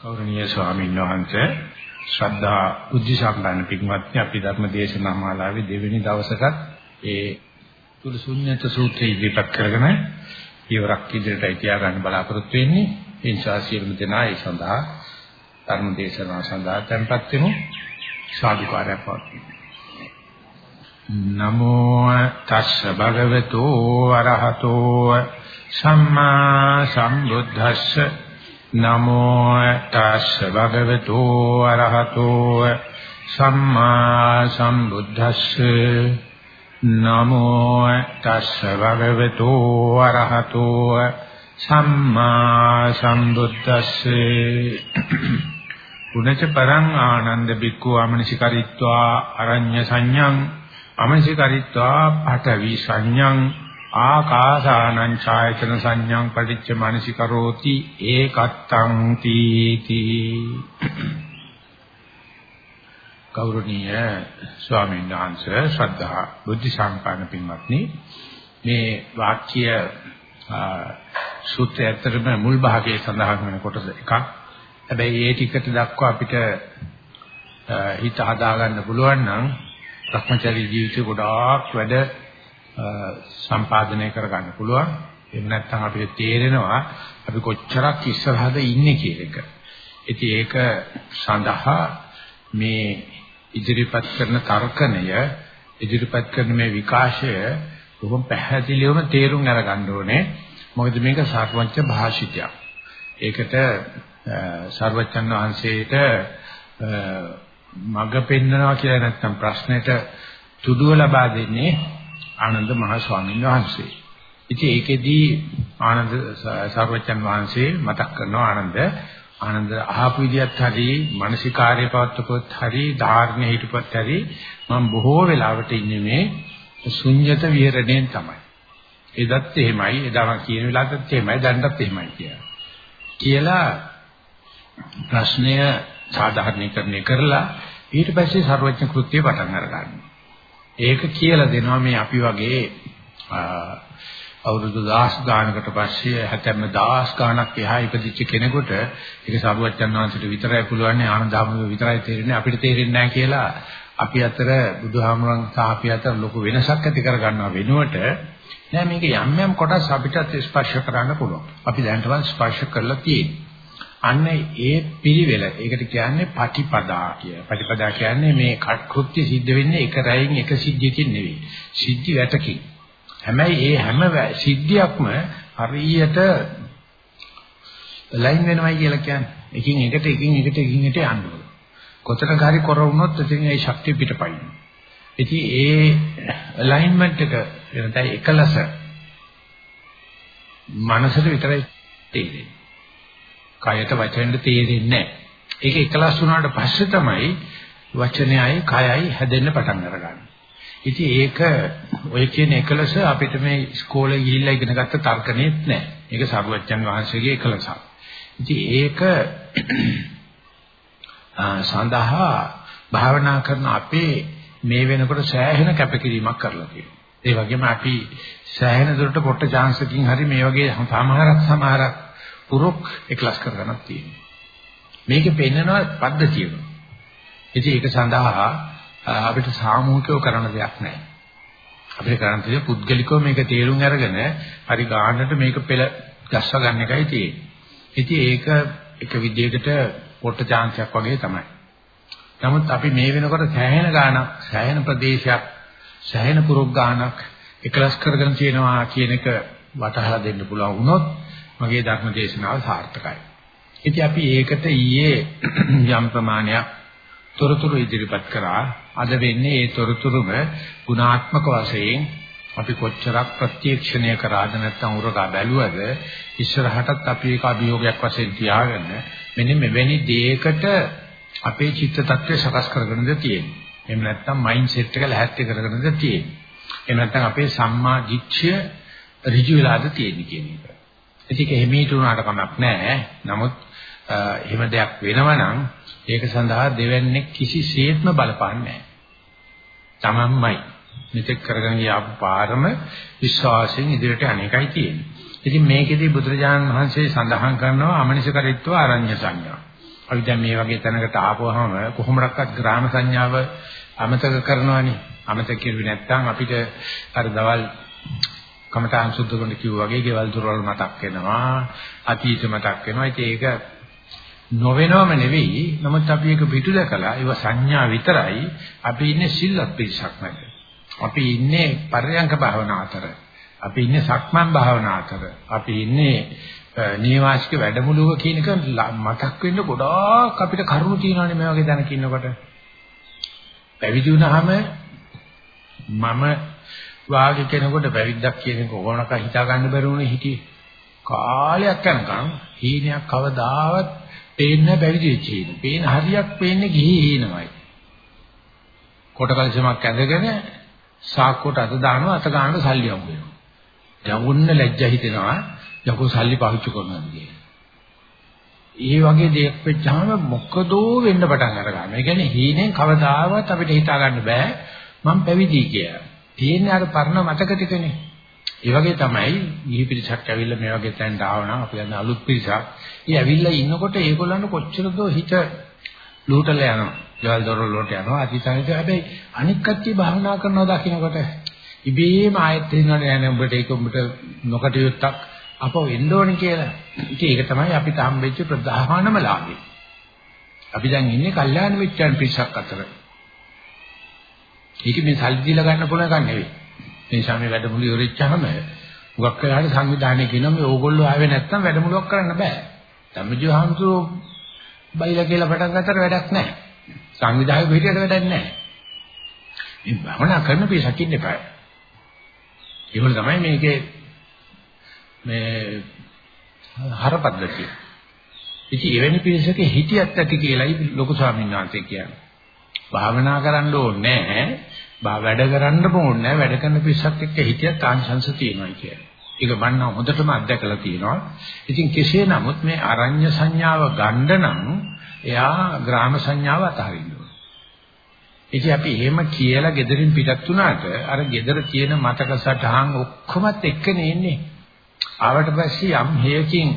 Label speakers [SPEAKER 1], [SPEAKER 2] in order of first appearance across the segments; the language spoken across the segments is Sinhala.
[SPEAKER 1] ගෞරවනීය ස්වාමීන් වහන්සේ ශ්‍රද්ධා බුද්ධ සම්පන්න පිටුමත්නි අපි ධර්ම දේශනා මාලාවේ දෙවෙනි දවසටත් ඒ තුල ශුන්්‍යත සූත්‍රය ඉදිරිපත් කරගෙන ඊවරක් ඉදිරියට තියාගන්න බලාපොරොත්තු වෙන්නේ. ඒ නිසා සියලුම දෙනා ඒ සඳහා ධර්ම දේශනාව සඳහා tempත් වෙමු. සාදුකාරය පවතිමු නමෝ තස්ස භගවතු අරහතෝ සම්මා සම්බුද්දස්ස නමෝ තස්ස භගවතු අරහතෝ සම්මා සම්බුද්දස්ස නමෝ තස්ස භගවතු අරහතෝ සම්මා සම්බුද්දස්ස උනච පරං ආනන්ද බික්ඛු අමනසිකරිත්වා අරඤ්‍ය සංඤං අමනසිකරිත්වා පඨවි සංඤං ආකාසානං ඡායතන සංඥං පටිච්ච මානසිකරෝති ඒකත්තං තීති. ගෞරවනීය ස්වාමීන් වහන්සේ ශ්‍රද්ධා බුද්ධ සම්පන්න පින්වත්නි මේ වාක්‍ය සූත්‍රය ඇත්තටම මුල් භාගයේ සඳහන් වෙන කොටස එකක්. හැබැයි ඒ ටිකට දක්වා අපිට හිත හදාගන්න පුළුවන් නම් භ්‍රමචරී ජීවිතේ ගොඩාක් වැඩ සම්පාදනය කරගන්න පුළුවන්. එහෙම නැත්නම් අපිට තේරෙනවා අපි කොච්චරක් ඉස්සරහද ඉන්නේ කියන එක. ඉතින් ඒක සඳහා මේ ඉදිරිපත් කරන තර්කණය ඉදිරිපත් කරන මේ විකාශය බොහොම පැහැදිලිවම තේරුම් අරගන්න ඕනේ. මොකද මේක සාර්වජ්‍ය භාෂිතයක්. ඒකට සර්වචන් වහන්සේට මඟ පෙන්නනවා කියලා නැත්නම් ප්‍රශ්නෙට තුඩුව ලබා දෙන්නේ ආනන්ද මහ ස්වාමීන් වහන්සේ. ඉතින් ඒකෙදී ආනන්ද සර්වචන් වහන්සේ මතක් කරනවා ආනන්ද ආනන්ද අහපු විදියත් හරි මානසිකාර්ය පවත්වපොත් හරි ධාර්ම හිටපොත් හරි මම බොහෝ වෙලාවට ඉන්නේ මේ ශුන්්‍යත විහරණයෙන් තමයි. එදත් එහෙමයි එදා මම කියන වෙලාවටත් එහෙමයි දැන්ටත් එහෙමයි කියලා. කියලා ප්‍රශ්නය සාධාරණීකරණය කරලා ඊට පස්සේ ਸਰවඥ කෘත්‍ය පටන් අරගන්නවා. ඒක කියලා දෙනවා මේ අපි වගේ අවුරුදු 10 ගානකට පස්සේ හැතැම්ම 10 ගානක් එහා ඉපදිච්ච කෙනෙකුට ඒක සරුවච්චන් වහන්සේට විතරයි පුළුවන් ආනන්දහම විතරයි තේරෙන්නේ අපිට තේරෙන්නේ නැහැ කියලා අපි අතර බුදුහාමුදුරන් සහ අපි අතර ලොකු වෙනසක් ඇති කරගන්නවා වෙනුවට නෑ මේක යම් යම් කොටස් අපිට ස්පර්ශ කරන්න පුළුවන්. අපි දැනටවත් ස්පර්ශ කරලා තියෙනවා. අන්න ඒ පිළිවෙල ඒකට කියන්නේ පටිපදා කිය. පටිපදා කියන්නේ මේ කෘත්‍ය සිද්ධ වෙන්නේ එක රැයින් එක සිද්ධියකින් නෙවෙයි. සිද්ධි වැටකින්. හැබැයි ඒ හැම සිද්ධියක්ම හරියට ලයින් වෙනවයි කියලා කියන්නේ. එකින් එකට එකින් එකට එකින් එකට යන්න ඕන. කොතනක හරි කර වුණොත් එතින් ඒ ශක්තිය පිටපයින්. ඉතින් ඒ ඇලයින්මන්ට් එක එතන එකලස මනසට විතරයි තේරෙන්නේ. කයට වචනෙට තේරෙන්නේ නැහැ. ඒක එකලස් වුණාට පස්සේ තමයි වචනයයි කයයි හැදෙන්න පටන් අරගන්නේ. ඉතින් ඒක ඔය කියන එකලස අපිට මේ ඉස්කෝලේ ගිහිල්ලා ඉගෙන ගත්ත තර්කණෙත් නැහැ. ඒක සරුවච්චන් වහන්සේගේ එකලසක්. ඉතින් ඒක සඳහා භාවනා කරන අපේ මේ වෙනකොට සෑහෙන කැපකිරීමක් කරලා තියෙනවා. ඒ වගේම අපි සෑහෙන දුරට පොට්ට chance එකකින් හරි මේ වගේ සමහරක් සමහරක් පුරුක් එකලස් කරගන්නක් තියෙනවා. මේකේ පෙන්නනවා පද්ධතියම. ඉතින් ඒක සඳහා අපිට සාමූහිකව කරන්න දෙයක් නැහැ. අපිට කරන්න තියෙන්නේ පුද්ගලිකව මේක තේරුම් අරගෙන හරි ගානට මේක පෙළ ගස්ව ගන්න එකයි තියෙන්නේ. ඉතින් ඒක එක විදිහකට පොට්ට chance එකක් වගේ තමයි. නමුත් අපි මේ වෙනකොට සෑහෙන ගානක් සෑහෙන ප්‍රදේශයක් සෑහෙන පුරුක් ගානක් එකලස් කරගෙන තියෙනවා කියන එක වටහලා දෙන්න පුළුවන් වුණොත් මගේ ධර්ම දේශනාව සාර්ථකයි. ඉතින් අපි ඒකට ඊයේ යම් ප්‍රමාණයක් තොරතුරු ඉදිරිපත් කරා. අද වෙන්නේ ඒ තොරතුරුම ගුණාත්මක වශයෙන් අපි කොච්චරක් ප්‍රත්‍යක්ෂණය කරාද නැත්නම් උරගා බැලුවද ඉස්සරහටත් අපි ඒක අභියෝගයක් වශයෙන් තියාගෙන මෙන්න මෙවැනි දෙයකට අපේ චිත්ත tattve සකස් කරගෙනද තියෙන්නේ. එහෙම නැත්නම් මයින්ඩ් සෙට් එක ලැහැත්ති කරගෙනද තියෙන්නේ. එහෙම නැත්නම් අපේ සම්මා දිට්ඨිය ඍජු වෙලාද තියෙන්නේ කියන එක. ඒක හිමීට උනාට කමක් නැහැ. නමුත් එහෙම දෙයක් වෙනවනම් ඒක සඳහා දෙවන්නේ කිසිසේත්ම බලපාන්නේ නැහැ. තමන්මයි මෙතෙක් කරගෙන යාපු පාරම විශ්වාසයෙන් ඉදිරියට අනේකයි තියෙන්නේ. ඉතින් මේකෙදී බුදුරජාණන් වහන්සේ සඳහන් කරනවා අමනිසකරිත්ව ආරඤ්‍ය සංඥා. අපි දැන් මේ වගේ තැනකට ආපුවාම කොහොමඩක්වත් ග්‍රාම සංඥාව අමතක කරනවනේ. අමතක කෙරුවේ නැත්නම් අපිට අර දවල් කමඨාන් සුද්ධ කරන කිව්වා වගේ ගෙවල් දොරවල් මතක් වෙනවා. අතීත මතක් වෙනවා. ඉතින් ඒක නොවෙනවම නෙවෙයි. නමුත් අපි ඒක පිටු දැකලා ඒව සංඥා විතරයි. අපි ඉන්නේ සිල්වත් පිරිසක් නැද. අපි ඉන්නේ පරයන්ක භාවනා අතර. අපි ඉන්නේ සක්මන් භාවනා අතර. අපි ඉන්නේ නීවාසික වැඩමුළුව කියන එක මතක් වෙන්න ගොඩාක් අපිට කරුණු තියෙනවානේ මේ වගේ දැනක ඉන්නකොට. පැවිදි වුණාම මම වාගේ කෙනෙකුට පැවිද්දක් කියන එක ඕනක හිතා ගන්න බැරුණේ හිටියේ. කාලයක් යනකම් හීනයක් කවදාවත් පේන්නේ පැවිදි වෙච්ච හීන. පේන හරියක් පේන්නේ ගිහි හීනමයි. කොට කලසමක් ඇඳගෙන සාක්කුවට අත දානවා අත ගන්නට සල්ලි හම්බ වෙනවා. දැන් උන්න ලැජ්ජා හිතෙනවා යකෝ සල්ලි පාවිච්චි කරනවා කියන්නේ. ඒ වගේ දෙයක් වෙච්චාම මොකදෝ වෙන්න පටන් අර ගන්නවා. ඒ කියන්නේ හීනෙන් කවදාවත් අපිට හිතා ගන්න බෑ මම පැවිදි කියලා. තියෙන්නේ අර පරණ මතක ටිකනේ. ඒ වගේ තමයි ගිහි පිරිසක් ඇවිල්ලා මේ වගේ තැනට ආවනම් අපි යන අලුත් පිරිසක්. ඒ ඇවිල්ලා ඉන්නකොට ඒගොල්ලන්ට කොච්චරද හිත ලූටල යනවා. ජවල් දොරල වලට යනවා. අතිසාරිත හැබැයි අනික් කට්ටිය භාවනා කරනවා දකින්නකොට ඉබේම ආයෙත් හිනවනේ නෑ උඹට ඒක උඹට නොකටියුත්තක් අපෝ එන්න ඕනේ කියලා. ඉතින් ඒක තමයි අපිට හම්බෙච්ච ප්‍රධානම ලාභය. අපි දැන් ඉන්නේ කල්යාණ මිත්‍රයන් පිරිසක් අතර. ඒක මේ සල්ලි දීලා ගන්න පුළුවන් එකක් නෙවෙයි. මේ නිසා මේ වැඩමුළු ඉවරෙච්චාම හුඟක් වෙලාවට සංවිධානය කියනවා මේ ඕගොල්ලෝ ආවේ නැත්නම් වැඩමුළුවක් කරන්න බෑ. ධම්මජීව හාමුදුරුවෝ බයිලා කියලා පටන් ගන්නතර වැඩක් නැහැ. සංවිධායක පිටියට වැඩක් නැහැ. මේ භවනා කරන පිරිසක් ඉන්න එපා. ඒවල තමයි මේකේ මේ හරපද්ධතිය. ඉතින් එවැනි පිරිසක හිටියත් ඇති කියලායි ලොකු ස්වාමීන් වහන්සේ කියන්නේ. භාවනා කරන්න ඕනේ නැහැ. වැඩ කරන්න ඕනේ නැහැ. වැඩ කරන පිරිසක් එක්ක හිටියත් ආංශංශ තියෙනවා කියන්නේ. ඒක මන්න හොඳටම අත්දැකලා තියෙනවා. ඉතින් කෙසේ නමුත් මේ අරඤ්‍ය සංඥාව ගන්න නම් එයා ග්‍රාම සංඥාව අතහරින්න ඕනේ. ඉතින් අපි එහෙම කියලා gederin පිටත් වුණාට අර gedara තියෙන මතක සටහන් ඔක්කොමත් එක්කනේ ඉන්නේ. ආවට පස්සේ යම් හේයකින්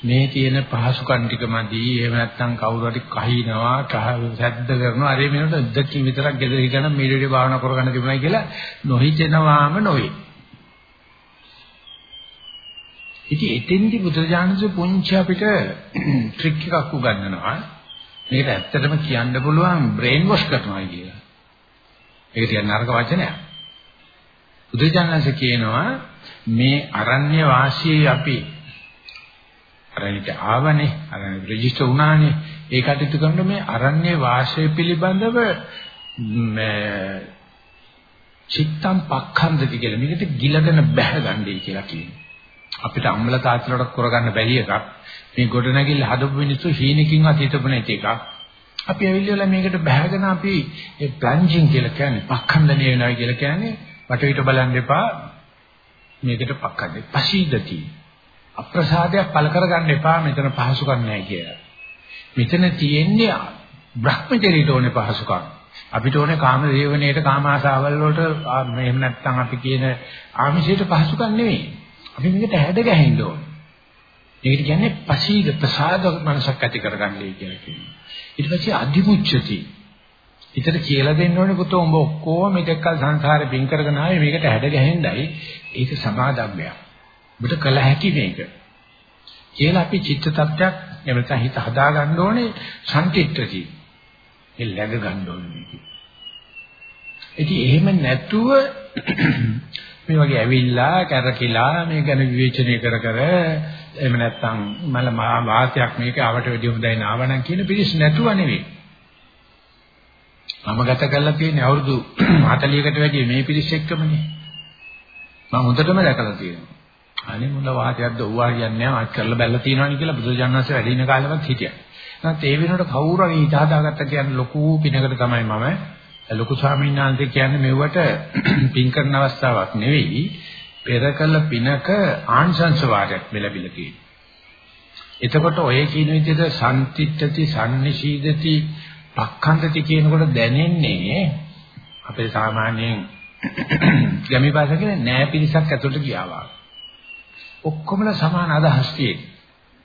[SPEAKER 1] මේ තියෙන පහසුකම් ටික මදි එහෙම නැත්නම් කවුරු හරි කහිනවා සැද්ද කරනවා අර මේකට දෙකකින් විතරක් ගෙදර හිටන මේ විදිහට භාවනා කරගන්න තිබුණයි කියලා නොහිතෙනවාම නොවේ. ඉතින් එතෙන්දි බුදුරජාණන්සේ පුංචි අපිට ට්‍රික් එකක් උගන්වනවා. මේකට ඇත්තටම කියන්න පුළුවන් බ්‍රේන් වොෂ් කරනවා කියලා. ඒක ටිකක් නරක වචනයක්. බුදුරජාණන්සේ කියනවා මේ අරණ්‍ය වාසියේ අපි අරණිට ආවනේ අරණි රෙජිස්ටර් වුණානේ. ඒ කටයුතු කරන මේ අරණ්‍ය වාසය පිළිබඳව මේ චිත්තම් පක්ඛන්දති කියලා. මේකට ගිලගෙන බැහැගන්නයි කියලා කියනවා. අපිට අම්මල තාත්තලට කරගන්න බැරි එකක්. මේ ගොඩනැගිල්ල හදපු මිනිස්සු හීනකින්වත් හිතපු නැති එකක්. අපි ඇවිල්ලා මේකට බැහැගෙන අපි ඒ ප්ලන්ජින් කියලා කියන්නේ පක්ඛන්දණය වෙනවා කියලා කියන්නේ වටවිට බලන්න එපා. මේකට පක්කන්නේ පසීදති අප්‍රසාදයක් පළ කරගන්න එපා මෙතන පහසුකම් නැහැ කියලා. මෙතන තියෙන්නේ බ්‍රහ්මචරීට ඕනේ පහසුකම්. අපිට ඕනේ කාම දේවණයට කාම ආසාවල් වලට එහෙම නැත්නම් අපි කියන ආමිෂයට පහසුකම් නෙවෙයි. අපි මේකට හැඩ ගැහෙන්න ඕනේ. ඒකට කියන්නේ පසීද ප්‍රසාද මනසක් ඇති කරගන්නයි කියලා කියනවා. ඊට පස්සේ අධිමුච්ඡති හිතට කියලා දෙන්න ඕනේ පුතෝ උඹ ඔක්කොම මෙතෙක්කල් සංසාරේ බින් කරගෙන ආවේ මේකට හැඩ ගැහෙන්නයි ඒක සමාදම්මයක්. ඔබට කළ හැකි මේක. කියලා අපි චිත්ත tattයක් එමෙතන හිත හදා ගන්න ඕනේ සම්තිත්‍ත්‍ති. ඒ läග ගන්න ඕනේ මේක. ඉතින් එහෙම නැතුව මේ වගේ ඇවිල්ලා කැරකිලා මේ ගැන විවේචනය කර කර එහෙම නැත්නම් මල වාසයක් මේක ආවට වැඩි හොඳයි නාවනම් කියන පිළිස් නැතුව නෙවෙයි. මම ගත කරලා තියෙන්නේ අවුරුදු 40කට වැඩි මේ පිරිස් එක්කමනේ. මම හොඳටම දැකලා තියෙනවා. අනේ මුල වාතයක්ද ඔව්වා කියන්නේ නැහැ මාත් කරලා බැලලා තියෙනවනේ කියලා බුදුජානනාංශ වැඩි ඉන කාලෙවත් හිටියා. නැත්නම් ඒ වෙනකොට කවුරු හරි හිත හදාගත්ත කියන්නේ ලොකු පිනකට තමයි මම ලොකු ස්වාමීන් වහන්සේ කියන්නේ මෙවට පින් කරන අවස්ථාවක් නෙවෙයි පෙර කළ පිනක ආංශංශ වාරයක් මෙලබිලා තියෙනවා. එතකොට ඔය කියන විදිහට සම්තිත්‍ත්‍ති සම්නිශීදති පක්ඛන්දති කියනකොට දැනෙන්නේ අපේ සාමාන්‍යයෙන් ගැමි භාෂාව කියන්නේ නෑ පිරිසක් ඇතුළට ගියාවා. ඔක්කොමලා සමාන අදහස් තියෙන.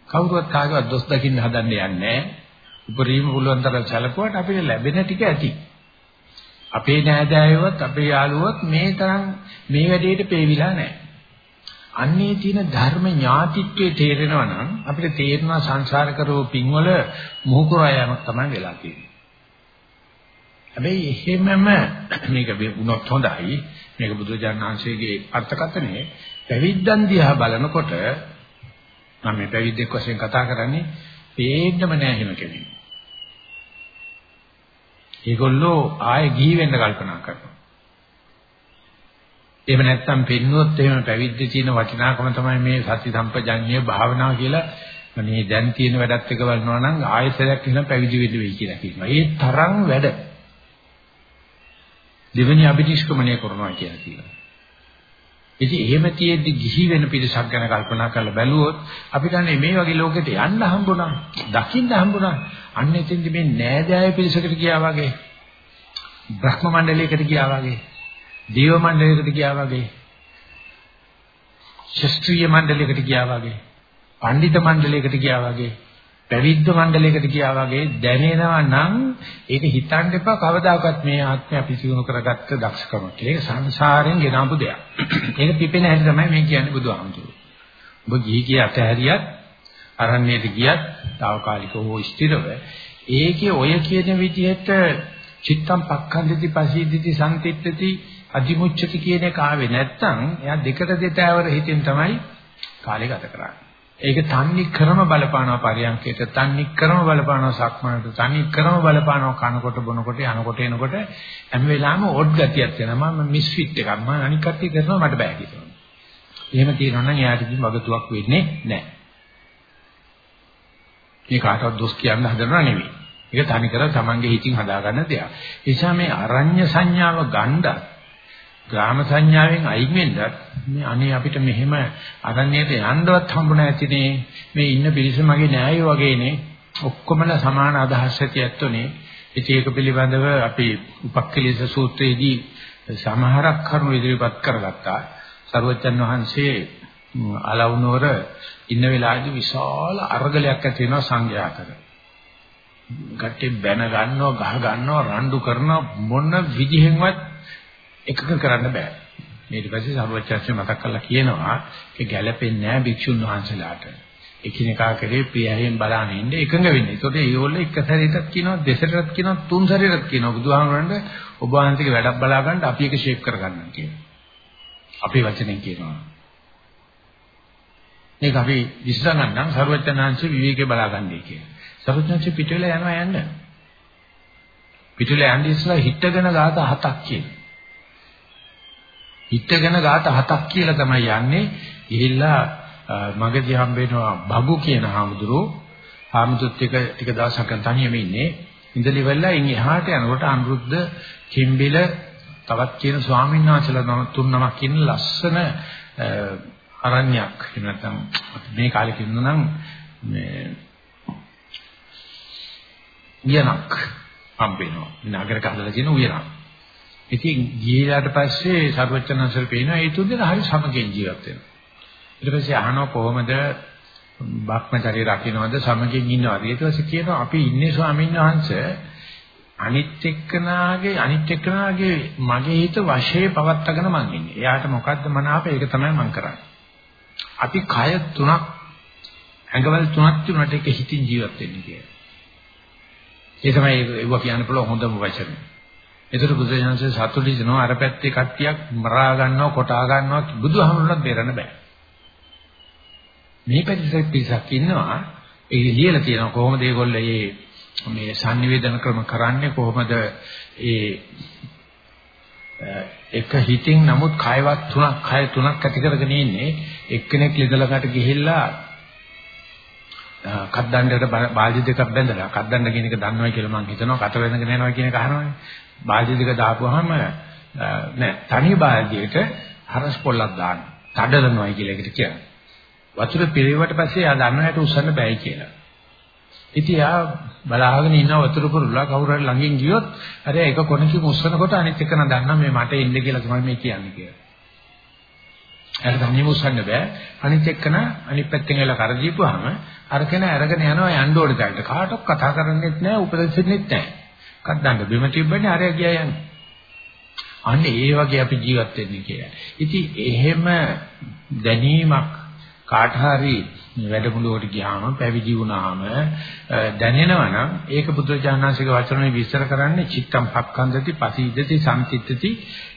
[SPEAKER 1] කවුරුවත් කාගේවත් දොස් දකින්න හදන්නේ නැහැ. උපරිම පුළුවන් තරම් සැලකුවාට අපිට ලැබෙන ටික ඇති. අපේ නෑදෑයොත් අපේ යාළුවොත් මේ තරම් මේ වැඩේට පේවිලා නැහැ. අන්නේ තියෙන ධර්ම ඥාතිත්වයේ තේරෙනවා නම් අපිට තේරෙනවා සංසාර කරෝ පින්වල මොහුකුරා යamak තමයි වෙලා තියෙන්නේ. හැබැයි එහෙමම මේක වුණොත් හොඳයි. මේක බුදුජානනාංශයේ අර්ථකථනයේ පැවිද්දන් දිහා බලනකොට මම මේ පැවිද්දෙක් වශයෙන් කතා කරන්නේ පේන්නම නෑ එහෙම කෙනෙක්. ඒගොල්ලෝ ආයේ ගිහි වෙන්න කල්පනා කරනවා. එහෙම නැත්නම් පින්නුවොත් එහෙම පැවිද්දේ තියෙන වටිනාකම තමයි මේ සති සම්පජඤ්ඤය භාවනාව කියලා මේ දැන් තියෙන වැඩත් එක බලනවා නම් ආයතනයක් වෙන පැවිදි වෙන්න වෙයි කියලා කියනවා. ඒ තරම් වැඩ. දෙවෙනි අභිනිෂ්ක්‍මණය කරනවා කියලා කියනවා. ඉතින් එහෙම තියෙද්දි ගිහි වෙන පිරිසක් ගැන කල්පනා කරලා බැලුවොත් අපිට අනේ මේ වගේ ලෝකෙට යන්න හම්බුණා, දකින්න හම්බුණා. අන්න එතෙන්දි මේ නෑදෑය පිරිසකට ගියා වගේ, බ්‍රහ්ම මණ්ඩලයකට ගියා වගේ, දේව මණ්ඩලයකට ගියා වගේ, ශාස්ත්‍රීය මණ්ඩලයකට ගියා වගේ, පඬිත මණ්ඩලයකට ගියා වගේ. පැවිද්ද මණ්ඩලයකට ගියා වගේ දැනෙනවා නම් ඒක හිතන්න එපා කවදාකවත් මේ ආත්මය පිසිදුණු කරගත්ත දක්ෂකම කියලා. ඒක සංසාරයෙන් ගෙනාපු දෙයක්. ඒක පිපෙන හැටි තමයි මේ කියන්නේ බුදුහාමුදුරුවෝ. ඔබ ගිහි කිය අතහැරියත් අරණ්‍යයට ගියත් తాවකාලිකව හෝ ස්ථිරව ඒකේ ඔය කියන විදිහට චිත්තම් පක්ඛන්දිති පසීදිති සංතිත්තති අධිමුච්ඡති කියන එක ආවේ නැත්නම් එයා දෙකට දෙතෑවර හිතින් තමයි කාලය ගත කරන්නේ. ඒක තන්නේ ක්‍රම බලපානවා පරියන්කයට තන්නේ ක්‍රම බලපානවා සක්මනට තන්නේ ක්‍රම බලපානවා කනකොට බොනකොට යනකොට එනකොට හැම වෙලාවෙම ඔඩ් ගතියක් වෙනවා මම මිස්ෆිට් එකක් මම අනික් කට්ටිය කරනවා මට බෑ කියනවා. එහෙම තියෙනවා නම් එයාට කිසි වගතුවක් වෙන්නේ නැහැ. මේ කාටවත් දොස් කියන්න හදනව නෙවෙයි. ඒක තනිකර තමන්ගේ හිතින් හදාගන්න දෙයක්. ඒ නිසා මේ අරඤ්‍ය සංඥාව ගණ්ඩ ග්‍රාම සංඥාවෙන් අයින් වෙන්නත් මේ අනේ අපිට මෙහෙම අරණ්‍යයට යන්නවත් හම්බුනේ නැතිනේ. මේ ඉන්න පිරිස මගේ නෑයෝ වගේනේ. ඔක්කොමලා සමාන අදහස් ඇති ඇත්තෝනේ. ඉතින් ඒක පිළිබඳව අපි උපක්ඛලීස සූත්‍රයේදී සමහරක් කරුණු ඉදිරිපත් කරගත්තා. සරුවචන් වහන්සේ අලවුනවර ඉන්න වෙලාවේදී විශාල අරගලයක් ඇති වෙනවා සංඝයා අතර. ගැටේ බැන ගන්නවා ගහ ගන්නවා රණ්ඩු කරනවා මොන විදිහෙන්වත් එකක කරන්න බෑ. ඊට පස්සේ සර්වචර්ය මතක් කරලා කියනවා ඒ ගැළපෙන්නේ නැහැ භික්ෂුන් වහන්සේලාට. එකිනෙකා කරේ ප්‍රියයෙන් බලන ඉන්නේ එකඟ වෙන්නේ. ඒතකොට ඒගොල්ලෝ එක සැරේටත් කියනවා දෙසරටත් කියනවා තුන් සැරේටත් කියනවා බුදුහාමරන්ට ඔබ වහන්සේගේ වැඩක් බලා ගන්න අපි එක ෂේප් කර ගන්නවා කියනවා. අපේ වචනෙන් කියනවා. මේක අපි විශ්සගන්නම් සර්වඥාන්සේ විවේකේ බලාගන්නේ කියලා. සර්වඥාන්සේ පිටුල යනවා යන්න. පිටුල යන්නේ ඉස්සලා හිටගෙන ගාත හතක් කියනවා. හිටගෙන ගාත හතක් කියලා තමයි යන්නේ. ගිහිල්ලා මගදී හම්බ වෙනවා බගු කියන හාමුදුරුවෝ. හාමුදුරුත් එක ටික දවසක් තනියම ඉන්නේ. ඉඳලි වෙලා ඉන් එහාට යනකොට අනුරුද්ධ කිම්බිල තවත් කියන ස්වාමීන් වහන්සේලා තුන් නමක් ඉන්න ලස්සන අරණ්‍යයක්. එහෙම නැත්නම් මේ කාලේ කියනවා නම් මේ උයනක් හම්බ වෙනවා. නගරක හදලා තියෙන උයනක්. ඉතින් ගිහිලාට පස්සේ සර්වචනන්සල් පේනවා ඒ තුන් දෙනා හරි සමගින් ජීවත් වෙනවා. ඊට පස්සේ අහනවා කොහොමද භක්මචර්ය රකින්නවද සමගින් ඉන්නවද? ඊට පස්සේ කියනවා අපි ඉන්නේ ස්වාමීන් වහන්සේ අනිත් එක්කනාගේ අනිත් එක්කනාගේ මගේ හිත වශයේ පවත්තගෙන මං ඉන්නේ. එයාට මොකද්ද මනාප ඒක තමයි මං කරන්නේ. අපි කය තුනක් ඇඟවල තුනක් තුනට එක හිතින් ජීවත් වෙන්නේ කියලා. ඒ තමයි ඒව කියන්න පුළුවන් හොඳම වචනේ. ඒතර බුදුසසුනේ සතුටු දිනන අර පැත්තේ කට්ටියක් මරා ගන්නවා කොටා ගන්නවා බුදුහමරුණත් බේරන්න බෑ. මේ පැත්තේ පිරිසක් ඉන්නවා. ඒ ලියලා තියෙනවා කොහොමද ඒගොල්ලෝ මේ මේ sannivedana ක්‍රම කරන්නේ කොහොමද ඒ එක හිතින් නමුත් කයවත් තුනක් කය තුනක් ඇති කරගෙන ඉන්නේ. එක්කෙනෙක් ලිදලකට ගිහිල්ලා කද්දණ්ඩට බාල්දි දෙකක් බැඳලා කද්දණ්ඩ කියන එක දන්නවයි කියලා මම හිතනවා කට වෙනගෙන යනවා කියන එක අහනවනේ. බාල්දි දෙක දාපුවාම නෑ තනි බාල්දියට හරස් පොල්ලක් දාන්න. තඩලනවායි කියලා එකට කියන්නේ. වතුර පිරෙවට පස්සේ ආ දන්නව හැට උස්සන්න බෑයි කියලා. ඉතින් ආ බලාගෙන ඉන්න වතුර පුරුලා කවුරු හරි ළඟින් ගියොත් අර එක කොනකින් උස්සනකොට අනිත් එක න දන්නා මේ මට එන්න කියලා තමයි මේ කියන්නේ කියලා. එයාට තනියම උස්සන්න බෑ. අනිත් එක්කන අනිත් පැත්තෙන් එලා කර දීපුවාම අර කෙනා අරගෙන යනවා යන්න ඕනේ තැනට. කාටවත් කතා කරන්නෙත් නෑ, උපදෙස් දෙන්නෙත් නෑ. කද්දන්න බිම තිබ්බනේ අරය ගියා යන්නේ. අන්න ඒ වගේ අපි ජීවත් වෙන්නේ කියලා. ඉතින් එහෙම දැනීමක් කාට හරි වැඩමුළුවට ගියාම පැවිදි වුණාම දැනෙනවා නම් ඒක බුදුචානන්සේක වචනේ විස්තර කරන්නේ චිත්තම් පක්ඛන්දති පසීදති සම්තිත්‍ත්‍ති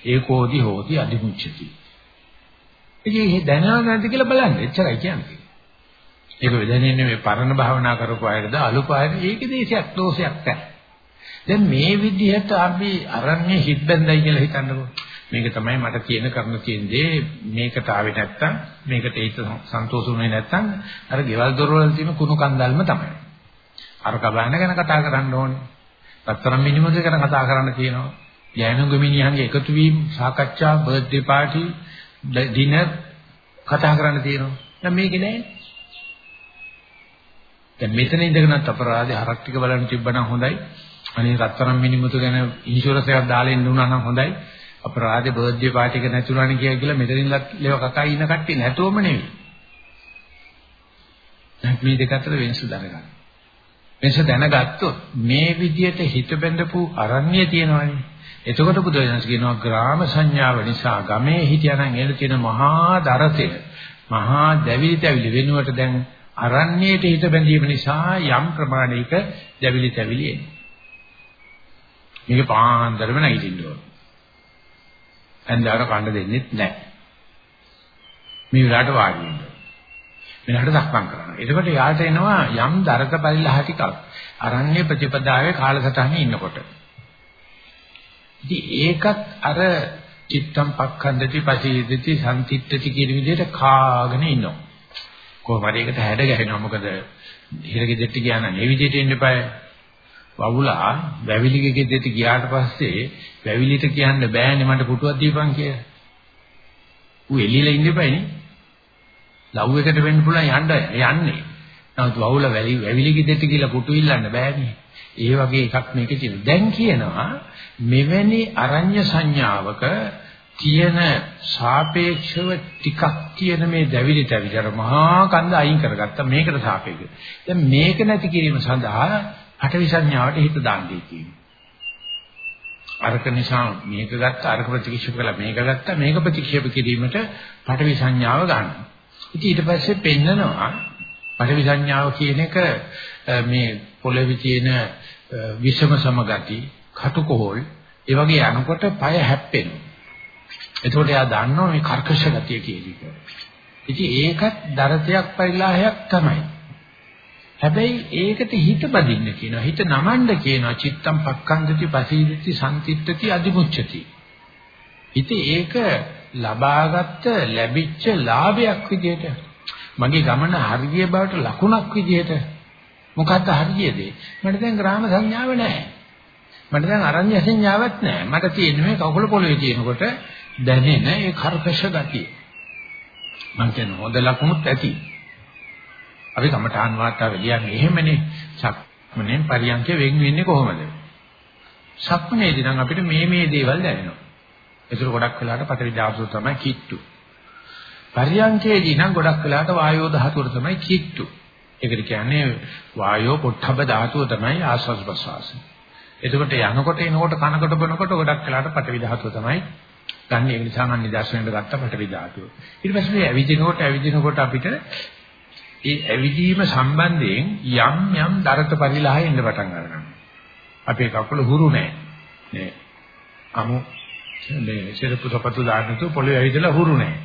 [SPEAKER 1] ඒකෝදි හෝති අදිමුච්ඡති. ඉතින් මේ දැනනවා නැද්ද කියලා බලන්න. එච්චරයි කියන්නේ. ඒක වෙදෙන්නේ මේ පරණ භාවනා කරපු අයද අලුප අයද ඒකේ දේශයක් දෝෂයක් නැහැ. දැන් මේ විදිහට අපි අරන්නේ හිත බැඳයි කියලා හිතන්නකෝ. මේක තමයි මට කියන කර්ම කියන්නේ මේකට ආවේ නැත්තම් මේකට ඒක සන්තෝෂුනේ නැත්තම් අර ගෙවල් දොරවල් තියෙන කුණු කන්දල්ම තමයි. අර කබාන ගැන කතා කරන්න ඕනේ. රත්තරන් මිනිමුද ගැන කතා කරන්න කියනවා. යෑනුගේ මිනිහන්ගේ එකතු වීම සාකච්ඡා බර්ත්ඩේ පාටි ඩිනර් කතා කරන්න තියෙනවා. දැන් මේකේ නෑ. දැන් මෙතන ඉඳගෙනත් අපරාධේ හරක් ටික බලන්න තිබ්බනම් හොඳයි. අනේ රත්තරන් මිනිමුතු ගැන ඉන්ෂුරන්ස් එකක් දාලා ඉන්න උනා නම් හොඳයි. අපරාධේ බර්ත්ඩේ පාටි එක නැතුණානේ කියලා කියලා මෙතනින්ලත් ලේව කකා ඉන්න කට්ටිය නැතුවම නෙවෙයි. මේ දෙක අතර වෙනස දැනගන්න. වෙනස දැනගත්තොත් මේ විදියට හිත බැඳපු අරණ්‍ය තියෙනවානේ. එතකොට බුදුරජාණන් කියනවා ග්‍රාම සංඥාව නිසා ගමේ හිටියානම් එළ තියෙන මහා දරතය මහා දැවිලි තැවිලි වෙනුවට දැන් අරණ්‍යයට හිත බැඳීම නිසා යම් ප්‍රමාණයක දැවිලි තැවිලි එන්නේ. මේක පාන්දරම නැගිටින්න ඕන. ඇන්දාට කන්න දෙන්නෙත් නැහැ. මේ වෙලාවට වාඩි වෙන්න. මෙලහට සක්මන් කරනවා. එතකොට යාට එනවා යම් දරක පරිලහ ටිකක්. අරණ්‍ය ප්‍රතිපදාවේ කාලසටහනේ ඉන්නකොට. ඉතින් ඒකත් අර චිත්තම් පක්ඛන්දති පසීදති සම්තිත්‍ත්‍ති කියන විදිහට කාගෙන ඉන්නවා. කොහොමද ඒකට හැඩ ගැහෙනවා මොකද හිරගෙදෙට්ට ගියා නම් මේ විදිහට ඉන්න eBay වවුලා වැවිලිගේ ගෙදෙට්ට ගියාට පස්සේ වැවිලිට කියන්න බෑනේ මට පුටුවක් දීපන් කියලා. ඌ එළියලා ඉන්න eBayනේ. ලව් එකට වෙන්න පුළුවන් යන්න යන්නේ. නමුත් වවුලා වැලි වැවිලි ගෙදෙට්ට ගිහලා පුටු ඉල්ලන්න බෑනේ. ඒ වගේ එකක් මේකේ තියෙනවා. දැන් කියනවා මෙවැනි අරඤ්‍ය සංඥාවක තියෙන සාපේක්ෂව ටිකක් තියෙන මේ දැවිලි තැවිලි මහා කන්ද අයින් කරගත්තා මේකට සාපේක්ෂව. දැන් මේක නැති කිරීම සඳහා අටවි සංඥාවට හිත දාන්නේ කියනවා. අරක නිසා මේක ගත්ත අරක ප්‍රතික්ෂේප කළා මේක ගත්ත මේක ප්‍රතික්ෂේප කිරීමට පටවි සංඥාව ගන්නවා. ඉතින් ඊට පස්සේ පෙන්නනවා පටවි සංඥාව කියන එක මේ පොළවේ තියෙන විෂම සමගති කටුකොහල් ඒ වගේ යනකොට পায় හැප්පෙනවා. එතකොට එයා දන්නවා මේ කර්කශ ගතිය කියන එක. ඉතින් ඒකත් දරතයක් පරිලාහයක් තමයි. හැබැයි ඒකට හිත බදින්න කියනවා. හිත නමන්න කියනවා. චිත්තම් පක්ඛන්දති පසීදති සම්තිත්‍ත්‍ති අදිමුච්ඡති. ඉතින් ඒක ලබාගත් ලැබිච්ච ලාභයක් විදිහට මගේ ගමන හරිය බවට ලකුණක් විදිහට මොකද්ද හරියද? මට දැන් ග්‍රාම සංඥාව නැහැ. මට දැන් අරඤ්‍ය සංඥාවක් නැහැ. මට තියෙන්නේ මේ කකුල පොළවේ තියෙනකොට දැනෙන ඒ කර්කශ ගතිය. මං කියන හොඳ ලකුණුත් ඇති. අපි කමඨාන් වාර්තාව ලියන්නේ එහෙමනේ. සක්මනේ පරියන්කේ වෙන් වෙන්නේ කොහොමද? සක්මනේදී නම් අපිට මේ මේ දේවල් දැනෙනවා. ඒතර ගොඩක් වෙලාට පටවි ධාතුව තමයි කිට්ටු. පරියන්කේදී නම් ගොඩක් වෙලාට වායෝ ධාතුව තමයි කිට්ටු. ඒකට කියන්නේ වායෝ පොට්ටබ ධාතුව තමයි ආස්වාස් ප්‍රසවාසය. එතකොට යනකොට එනකොට කනකොට බොනකොට ගොඩක් වෙලාට පටවි ධාතුව තමයි ගන්න. ඒ නිසා මම නිදර්ශනයට ගත්ත පටවි ධාතුව. ඊට පස්සේ ඇවිදිනකොට ඇවිදිනකොට අපිට ඒ ඇවිදීම සම්බන්ධයෙන් යම් යම් දරත පරිලාහය එන්න පටන් ගන්නවා. අපේ කකුල හුරු නැහැ. නේ. අමු මේ සිරපු සපතු දාන්නතු පොළවේ ඇවිදලා හුරු නැහැ.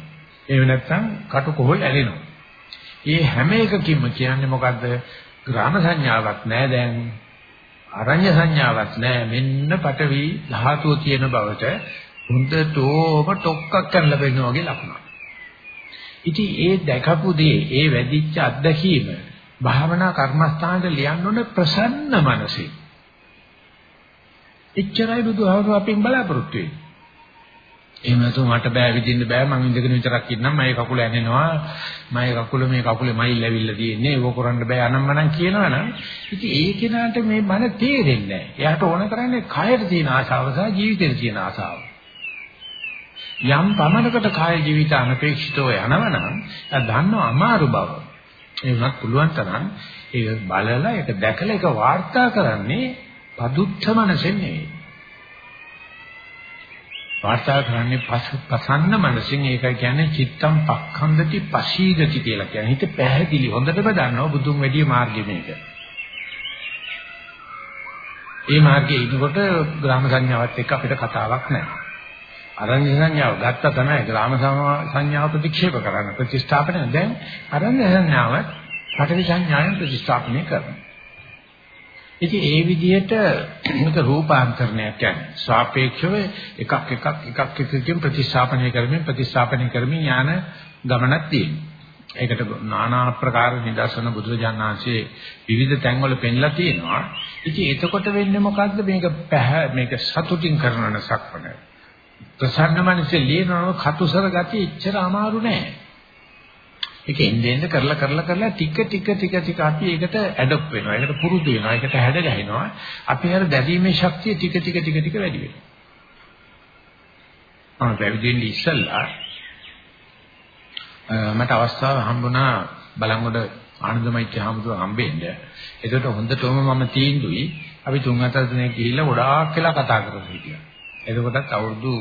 [SPEAKER 1] එහෙම නැත්නම් කටු කොහොල් ඇලෙනවා. ඒ හැම එකකින්ම කියන්නේ මොකද්ද? ග්‍රාම සංඥාවක් නැහැ දැන්. අරඤ්‍ය සංඥාවක් නැහැ. මෙන්න පටවි ධාතුව තියෙන බවට හොඳටම ටොක්ක්ක් කරලා බෙන්නා වගේ ලකුණක්. ඉතින් ඒ දැකපු දේ, ඒ වැඩිච්ච අත්දැකීම භාවනා කර්මස්ථානට ලියන්න ඕන ප්‍රසන්න මනසෙන්. එච්චරයි බුදුහාමුදුරුවෝ අපෙන් බලාපොරොත්තු වෙන්නේ. එහෙම නැතුව මට බෑ විදින්න බෑ මං ඉඳගෙන විතරක් ඉන්නම් මගේ කකුල ඇනෙනවා මගේ කකුල මේ කකුලේ මයිල් ඇවිල්ලා තියෙන්නේ ඒක කරන්න බෑ අනම්මනම් කියනවනම් ඉතින් ඒ කෙනාට මේ මන තේරෙන්නේ නැහැ එයාට ඕන කරන්නේ කයට තියෙන ආශාව සහ ජීවිතේ තියෙන ආශාව යම් පමණකට කාය ජීවිත අනපේක්ෂිතව යනවනම් එයා දන්නව අමාරු බව. ඒ වුණත් පුළුවන් තරම් ඒක බලලා ඒක දැකලා ඒක වාර්තා කරන්නේ පදුත්ත මනසෙන් නෙවෙයි. වාර්තා කරන්නේ පසන්න මනසින් ඒකයි කියන්නේ චිත්තම් පක්ඛන්දති පශීගති කියලා කියන්නේ. හිත පැහැදිලි හොඳටම දන්නවා බුදුන් වැඩි මාර්ගෙ මේක. ඒ මාර්ගයේ ඉන්නකොට ග්‍රාම සංඥාවත් එක්ක අපිට කතාවක් නැහැ. අරණ්‍ය සංඥාව ගත්ත තමයි ග්‍රාම සංඥාව ප්‍රතික්ෂේප කරන්න ප්‍රතිස්ථාපනය දැන් අරණ්‍ය සංඥාව පටවි සංඥාවෙන් ප්‍රතිස්ථාපනය කරනවා. ඉතින් ඒ විදිහට මේක රූපාන්තරණයක් කියන්නේ සාපේක්ෂව එකක් එකක් එකක් එකකින් ප්‍රතිස්ථාපනය කරමින් ප්‍රතිස්ථාපනය කරමින් යන ගමනක් තියෙනවා. ඒකට নানা ආකාර නිදර්ශන බුදුරජාණන් වහන්සේ විවිධ තැන්වල පෙන්ලා තියෙනවා. ඉතින් එතකොට වෙන්නේ මොකද්ද මේක මේක සතුටින් කරන සක්මන. ප්‍රසන්න මනසේ ලියනව කතුසර ගතිය එච්චර අමාරු නෑ. ඒක එන්නේ එන්නේ කරලා කරලා කරලා ටික ටික ටික ටික අපි ඒකට ඇඩොප් වෙනවා. ඒකට පුරුදු වෙනවා. ඒකට හැඩ ගැහෙනවා. අපි අර දැරීමේ ශක්තිය ටික ටික ටික ටික වැඩි වෙනවා. මම පැවිදි වෙන්න ඉස්සෙල්ලා මට අවස්ථාව හම්බුණා බලංගොඩ ආනන්දමයිත්‍ය හමුදුර හම්බෙන්න. ඒකට හොඳටම මම තීන්දුවයි. අපි තුන් හතර දිනක් ගිහිල්ලා ගොඩාක් වෙලා කතා කරලා හිටියා. එතකොටත් අවුරුදු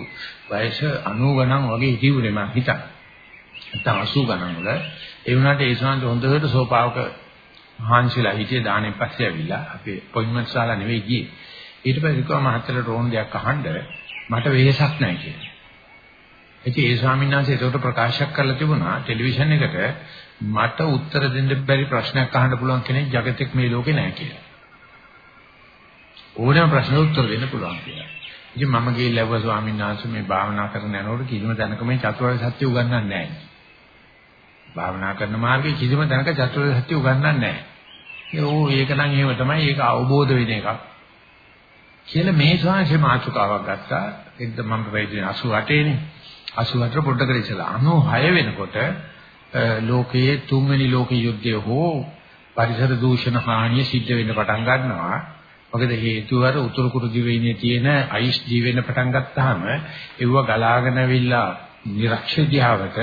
[SPEAKER 1] වයස 90 ගණන් වගේ ඉතිවුනේ මම හිතන්නේ. නැත්නම් 80 ගණන් වල ඒ වුණාට ඒ සමාන්ත හොඳට සෝපාවක මහන්සිලා හිටියේ දාණයෙන් පස්සේ ඇවිල්ලා අපේ අපොයින්ට්මන්ට් ශාලා නෙවෙයි ගියේ. ඊට පස්සේ කිව්වා මහත්තයාට රෝන් දෙයක් අහන්න මට වෙහෙසක් නැහැ කියලා. ඉතින් ඒ ස්වාමීන් වහන්සේ ඒකට ප්‍රකාශයක් කරලා තිබුණා ටෙලිවිෂන් එකට මට උත්තර දෙන්න බැරි ප්‍රශ්නයක් අහන්න පුළුවන් කෙනෙක් జగතෙක් මේ ලෝකේ නැහැ කියලා. ඕනෑම ප්‍රශ්නකට උත්තර දෙන්න පුළුවන් කියලා. ඉතින් මම ගිහින් ලැබුවා ස්වාමීන් වහන්සේ මේ භාවනා කරන යනකොට කිසිම තැනක මේ චතුරාර්ය සත්‍ය උගන්වන්නේ නැහැ. භාවනා කරන මාර්ගයේ කිසිම තැනක චතුරාර්ය සත්‍ය උගන්වන්නේ නැහැ. ඒ ඒක නම් එහෙම තමයි ඒක අවබෝධ වෙන එකක්. කියලා මේ ස්වාමීන් මාතෘකාවක් ගත්තා. එක්ද මම වෙයිදී 88 නේ. 88 පොඩ්ඩකට ඉස්සලා 96 වෙනකොට ලෝකයේ තුන්වෙනි ලෝක යුද්ධය හෝ පරිසර දූෂණ හානිය සිද්ධ වෙන්න පටන් ගන්නවා. මොකද හේතුව අර උතුරු කුරු දිවයිනේ තියෙන අයිස් දිවෙන්න පටන් ගත්තාම ඒව ගලාගෙන ඇවිල්ලා නිරක්ෂ දිහාවට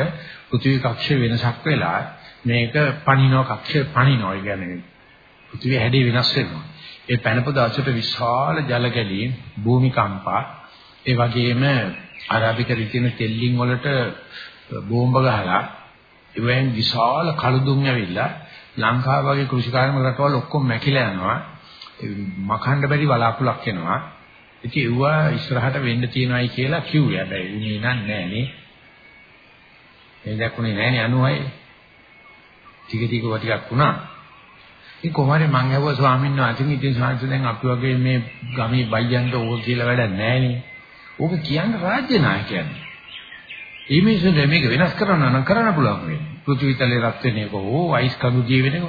[SPEAKER 1] පෘථිවි කක්ෂ වෙනසක් වෙලා මේක පණිනෝ කක්ෂ පණිනෝ කියන්නේ පෘථිවි හැඩේ වෙනස් වෙනවා. ඒ පැනපොද අසුට විශාල ජල ගැලීම් භූමිකම්පා ඒ වගේම අරාබික රිතින තෙල්ලින් වලට බෝම්බ ගහලා ඉවෙන් විශාල කළුදුම් ඇවිල්ලා ලංකාව වගේ කෘෂිකාර්ම රටවල් ඔක්කොම මැකිලා යනවා මකන්න බැරි බලාකුලක් එනවා ඉතින් ඒවා ඉස්සරහට වෙන්න තියෙනවායි කියලා කිව්වේ හැබැයි උනේ නෑ නේ මේ දැක්ුණේ නෑනේ 96 ටික ටික වටියක් වුණා ඉතින් කොහොමද මං ඇහුවා ස්වාමීන් වහන්සේ ඉතින් ස්වාමීන් දැන් අපි වගේ මේ ගමේ බයියන්ට ඕක කියලා වැඩක් නෑනේ ඕක කියන්නේ රාජ්‍ය නායකයන්නේ. මේ මිනිස්සුන්ට මේක වෙනස් කරන්න නම් කරන්න පුළුවන් වෙන්නේ. පෘථිවි තලයේ රත් වෙන එක හෝ අයිස් කඳු දිය වෙන එක.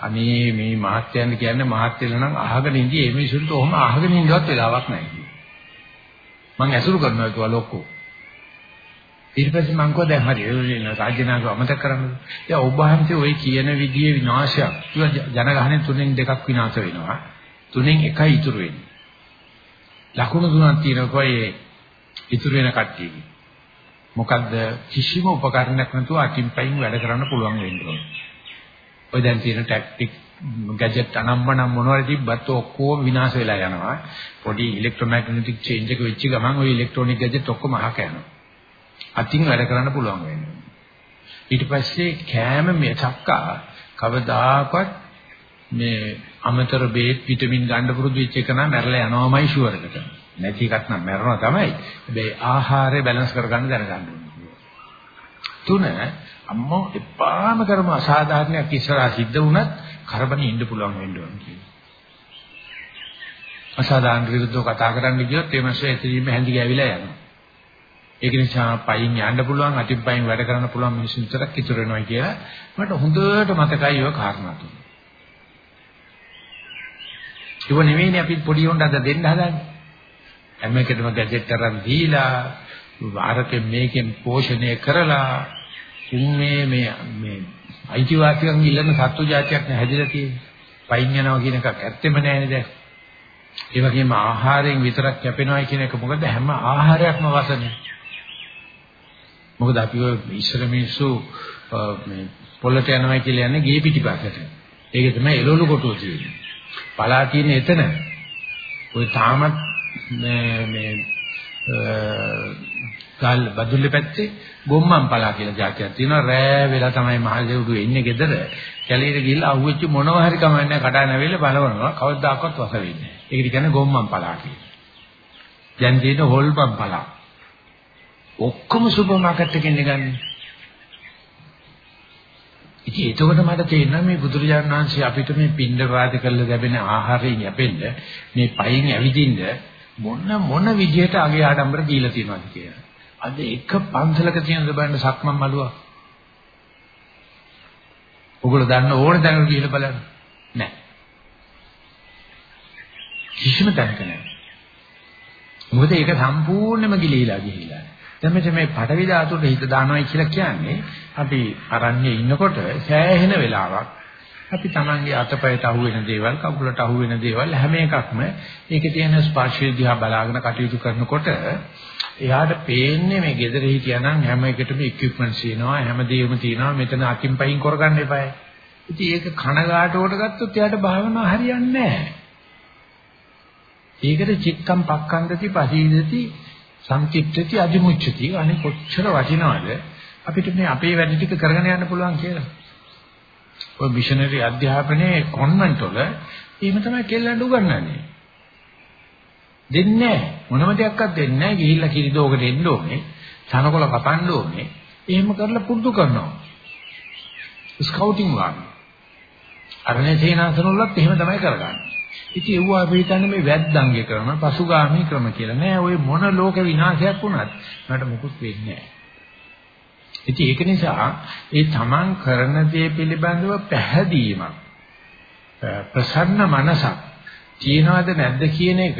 [SPEAKER 1] අනේ මේ මහත්යන් කියන්නේ මහත්යල නම් අහගෙන ඉඳී මේ මිනිස්සුන්ට ඔහම අහගෙන ඉන්නවත් වෙලාවක් නැහැ. මං ඇසුරු කරනවා කියලා ලොක්කෝ. ඊට පස්සේ මං කෝ දැන් හරි ඒ රාජ්‍ය නායක අමතක කරන්නද? ඒ ඔබ වහන්සේ ওই කියන විදිහේ විනාශයක් ජනගහනේ තුනෙන් දෙකක් විනාශ වෙනවා. තුනෙන් එකයි ඉතුරු වෙන්නේ. ලකුණු තුනක් තියෙනවා ඒ ඉතුරු වෙන කට්ටියගේ. මොකද්ද කිසිම උපකරණයක් නැතුව අකින් පයින් වැඩ කරන්න පුළුවන් වෙන්න ඕනේ. ඔය දැන් තියෙන ටැක්ටික් ගැජට් අනම්මනම් මොනවද තිබ්බත් ඔක්කොම විනාශ වෙලා යනවා. පොඩි ඉලෙක්ට්‍රොමැග්නටික් චේන්ජ් එක වෙච්ච ගමන් ওই ඉලෙක්ට්‍රොනික ගැජට් ඔක්කොම අහක යනවා. අතින් වැඩ කරන්න පුළුවන් වෙන්නේ. ඊට පස්සේ කෑම මේ චක්කා කවදාකවත් මේ අමතර බේත් විටමින් ගන්න පුරුදු වෙච්ච එක නම් මැරලා යනවාමයි ෂුවර් එකට. නැති එකක් නම් මැරෙනවා තමයි. හැබැයි ආහාරය බැලන්ස් කරගන්න දැනගන්න ඕනේ. තුන අම්මෝ එපාම කරම අසාධාරණයක් ඉස්සරහා සිද්ධ වුණත් කරබනේ ඉන්න පුළුවන් වෙන්න ඕන කියනවා. අසාධාරණ විරුද්ධව කතා කරන්න ගියොත් ඒ මාසේ ඇතිරීම හැඳි ගෑවිලා යනවා. ඒක නිසා පයින් යන්න පුළුවන් අතින් පයින් වැඩ කරන්න පුළුවන් මිනිස්සුන් විතරක් ඉතුරු වෙනවා කියලා මට හොඳට මතකයි ඔය කාරණා තුන. ඒක නෙවෙයිනේ අපි පොඩි උන්ට අද දෙන්න හදන්නේ. හැම එකටම ගැජට් අරන් දීලා ආරකෙන් මේකෙන් පෝෂණය කරලා මේ මේ මේ අයිතිවාසිකම් ඉල්ලන සත්තු జాතියක් නේ හැදිලා තියෙන්නේ. පයින් යනවා කියන එකක් ඇත්තෙම නෑනේ දැන්. ඒ වගේම ආහාරයෙන් විතරක් කැපෙනවා කියන එක මොකද හැම ආහාරයක්ම වසනේ. මොකද අපි ඔය ඉස්සර මිනිස්සු මේ පොළට යනවා කියලා යන්නේ ගේ පිටිපස්සට. ඒක තමයි එළවලු කොටුව කියන්නේ. පලා තියෙන එතන. ඔය තාමත් මේ මේ ගල් බදුල්ලේ පැත්තේ ගොම්මන් පලා කියලා જાතියක් තියෙනවා. රෑ වෙලා තමයි මහදේවුරු එන්නේ ගෙදර. කැලේට ගිහිල්ලා අහුවෙච්ච මොනවා හරි කමන්නේ කඩා නැවිලා බලවනවා. කවදාකවත් වස වෙන්නේ නැහැ. ඒකට කියන්නේ ගොම්මන් පලා කියලා. දැන් තියෙන හොල්පම් පලා. ඔක්කොම සුපර් මාකට් එකෙන් ගන්නේ. ඉතින් එතකොට මට තේරෙනවා මේ බුදුරජාණන් වහන්සේ අපිට මේ පින්ඩ වාද කරලා ලැබෙන ආහාරයෙන් යැපෙන්න මේ පයින් ඇවිදින්න මොන මොන විදිහට අගේ ආඩම්බර දීලා තියෙනවද කියලා. අද එක පන්සලක තියෙන දෙබන්න සක්මන් මළුවක්. ඔගොල්ලෝ දන්න ඕන දැනුම ගිහිල්ලා බලන්න. නැහැ. කිසිම තැනක නැහැ. මොකද ඒක සම්පූර්ණයෙන්ම ගිලීලා ගිහිලා. දැන් මෙතන මේ පටවි ධාතුවට හිත දානවායි කියලා කියන්නේ අපි අරන්නේ ඉන්නකොට සෑහෙන වෙලාවක් අපි Tamange අතපයට අහු වෙන දේවල් කකුලට අහු වෙන දේවල් හැම එකක්ම ඒකේ තියෙන ස්පර්ශය දිහා බලාගෙන කටයුතු කරනකොට එයාට පේන්නේ මේ gedare හිටියානම් හැම එකටම equipments තියෙනවා හැමදේම තියෙනවා මෙතන අකින් පයින් කරගන්න එපායි. ඉතින් ඒක කනගාටුවට ගත්තොත් එයාට භාවනාව හරියන්නේ නැහැ. ඒකට චිත්තම් පක්ඛන්දති පසීදති සංකිට්ඨති අදිමුච්ඡති අනේ කොච්චර වටිනවද අපිට මේ අපේ වැඩ ටික කරගෙන යන්න පුළුවන් කියලා. ඔය මිෂනරි අධ්‍යාපනයේ කොන්වෙන්ට් වල එහෙම තමයි කෙල්ලන්ට උගන්වන්නේ. දෙන්නේ මොනම දෙයක්වත් දෙන්නේ නැහැ. ගිහිල්ලා කිරිදෝකට එන්න ඕනේ. තනකොළ කපන්න ඕනේ. එහෙම කරලා පුරුදු කරනවා. ස්කවුටින් වාන්. අරනේ සේනාසන වලත් එහෙම තමයි කරගන්නේ. ඉතින් ඒව අපි හිතන්නේ මේ වැද්දන්ගේ ක්‍රම, පසුගාමී ක්‍රම කියලා. නෑ ඔය මොන ලෝක විනාශයක් වුණත් මට මුකුත් වෙන්නේ නෑ. ඉතින් ඒක නිසා ඒ තමන් කරන දේ පිළිබඳව පැහැදීමක් ප්‍රසන්න මනසක් තියනවද නැද්ද කියන එක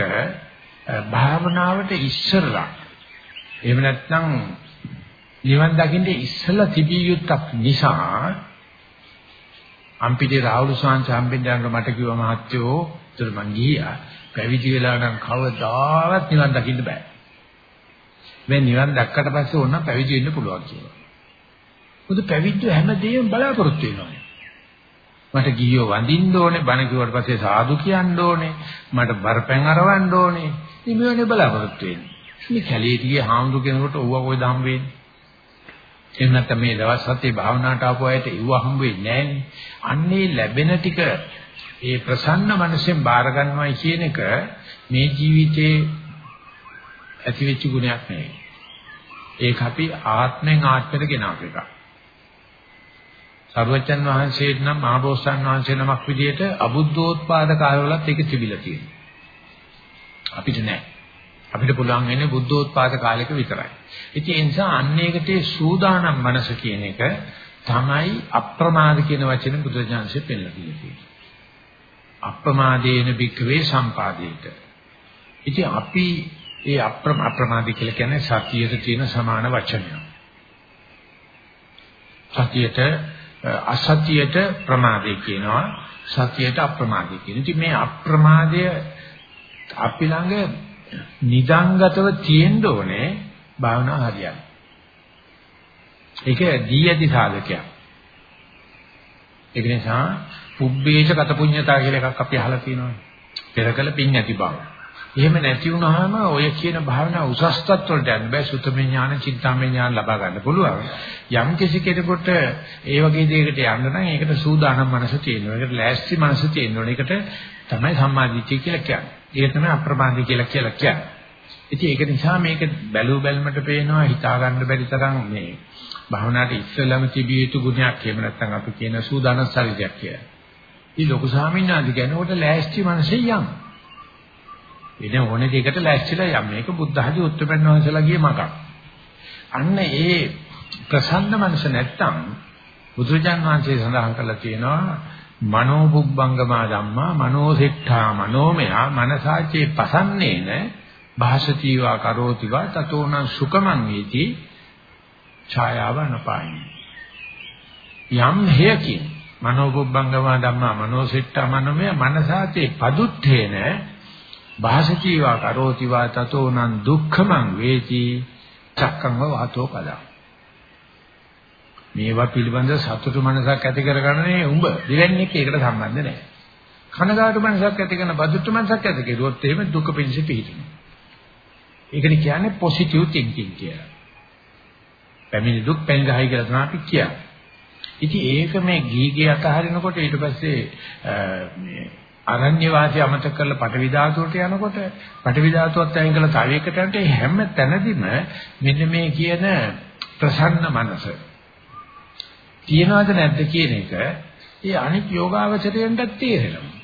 [SPEAKER 1] භාවනාවට ඉස්සරලා එහෙම නැත්නම් නිවන් දකින්න ඉස්සලා තිබිය යුත්තක් නිසා අම්පිටේ රාහුල ස්වාමීන් හම්බෙන්න මට කිව්වා මහත්තයෝ ඒතර මං ගියා පැවිදි වෙලා නම් කවදාවත් නිවන් දකින්න බෑ. මේ නිවන් දැක්කට පස්සේ ඕන පැවිදි වෙන්න පුළුවන් කියලා. මොකද පැවිද්ද හැමදේම බලාපොරොත්තු වෙනවා. මට ගියෝ වඳින්න ඕනේ, බණ කිව්වට පස්සේ සාදු කියන්න ඕනේ, මට බරපැන් අරවන්න ඕනේ. ඉතින් මේවනේ බලාපොරොත්තු වෙන්නේ. මේ කැලේට ගිය හාමුදුර කෙනෙකුට ඕවා කොයිද හම්බ වෙන්නේ? එහෙම නැත්නම් මේ දවස් හතේ භාවනාවට ආපු අයට ඉව හම්බ වෙන්නේ නැහනේ. අන්නේ ලැබෙන ටික ඒ ප්‍රසන්න මනසෙන් බාර ගන්නවයි කියන එක මේ ජීවිතේ ඇතිවෙච්ච ගුණයක් නෙවෙයි. ඒක අපි ආත්මෙන් ආත්මයට ගෙනාව එකක්. සරුවචන් වහන්සේට නම් මහබෝසත්න් වහන්සේ නමක් විදිහට අබුද්ධෝත්පාද කාලවලත් ඒක තිබිලා තියෙනවා. අපිට නෑ. අපිට පුළුවන් වෙන්නේ බුද්ධෝත්පාද කාලයක විතරයි. ඉතින් ඒ නිසා අන්නේකට සූදානම් මනස කියන එක තමයි අප්‍රමාද කියන වචනේ බුදුරජාණන්සේ පෙන්නලා තියෙන්නේ. අප්‍රමාදේන භික්ඛවේ සම්පාදේත. ඉතින් අපි ඒ අප්‍රමාදී කියලා කියන්නේ සතියේ තියෙන සමාන වචනයක්. සතියට අසතියට ප්‍රමාදේ කියනවා සතියට අප්‍රමාදේ කියනවා. ඉතින් මේ අප්‍රමාදය අපි ළඟ නිදංගතව තියෙන්න ඕනේ භාවනා හරියට. ඒක දී ඇති සාධකයක්. ඒක නිසා පුබ්බේච කත පුඤ්ඤතා කියලා එකක් අපි අහලා තියෙනවා. පෙරකල පින් ඇති බව. එහෙම නැති වුනහම ඔය කියන භාවනා උසස් තත්ත්වවලට යන්න බෑ සුතමේ ඥාන, චින්තාමේ ඥාන ලබා ගන්න පුළුවන්. යම් කිසි කෙනෙකුට ඒ වගේ දෙයකට යන්න නම් ඒකට සූදානම් මනස තියෙනවා. ඒකට ලෑස්ති මනස තියෙනවා. ඒකට තමයි සම්මාදිට්ඨිය කියලා කියන්නේ. ඒක තමයි අප්‍රමාදී කියලා කියලා කියන්නේ. ඉතින් ඒක නිසා මේක බැලු බැලමට පේනවා හිතා ගන්න බැරි තරම් මේ භාවනාවට ඉස්සෙල්ලාම තිබිය යුතු ගුණයක් එහෙම නැත්නම් අපි කියන සූදානම් ශරීරයක් කියලා. ඉතින් ලොකු සාමිනාදී කියනකොට ලෑස්ති මනසේ යම් වෙන ඕන දෙයකට ලෑස්තිලා යම් මේක බුද්ධ ආදී උත්තරපන්න වහන්සේලාගේ මකක්. අන්න ඒ ප්‍රසන්න මනස නැත්තම් බුදුරජාන් වහන්සේ සඳහන් කරලා තියෙනවා මනෝ බුබ්බංගමා ධම්මා මනෝසෙට්ඨා මනෝමයා මනසාචේ පසන්නේන භාසතිවා කරෝතිවා තතෝන සුකමං වේති ඡායාව නපායිනි යම් හේකින් මනෝ බුබ්බංගමා ධම්මා මනෝසෙට්ඨා මනෝමයා මනසාචේ පදුත්තේන භාසචීවා කරෝති වා තතෝ නං දුක්ඛමං වේති චක්කං වාතෝ පදං මේවා පිළිබඳ සතුටු මනසක් ඇති කරගන්නේ උඹ. දෙවන්නේ ඒකට සම්බන්ධ නැහැ. කනගාටු මනසක් ඇති කරන බදුට්ටු මනසක් ඇති කරුවොත් එහෙම දුක පිණිස පිහිටිනවා. ඒකට කියන්නේ පොසිටිව් තින්කින් කියලා. පැමිණි දුක් පැංගහයි කියලා තමයි අපි කියන්නේ. ඉතින් ඒක මේ ගීගේ අතහරිනකොට ඊට පස්සේ මේ අරණ්‍ය වාසී අමතක කරලා පටවි ධාතුවට යනකොට පටවි ධාතුවත් අයින් කරලා තව එකකට හැම තැනදීම මෙන්න මේ කියන ප්‍රසන්න මනස තියනවද නැද්ද කියන එක ඒ අනිත් යෝගාවචරයෙන්ට තේරෙනවා.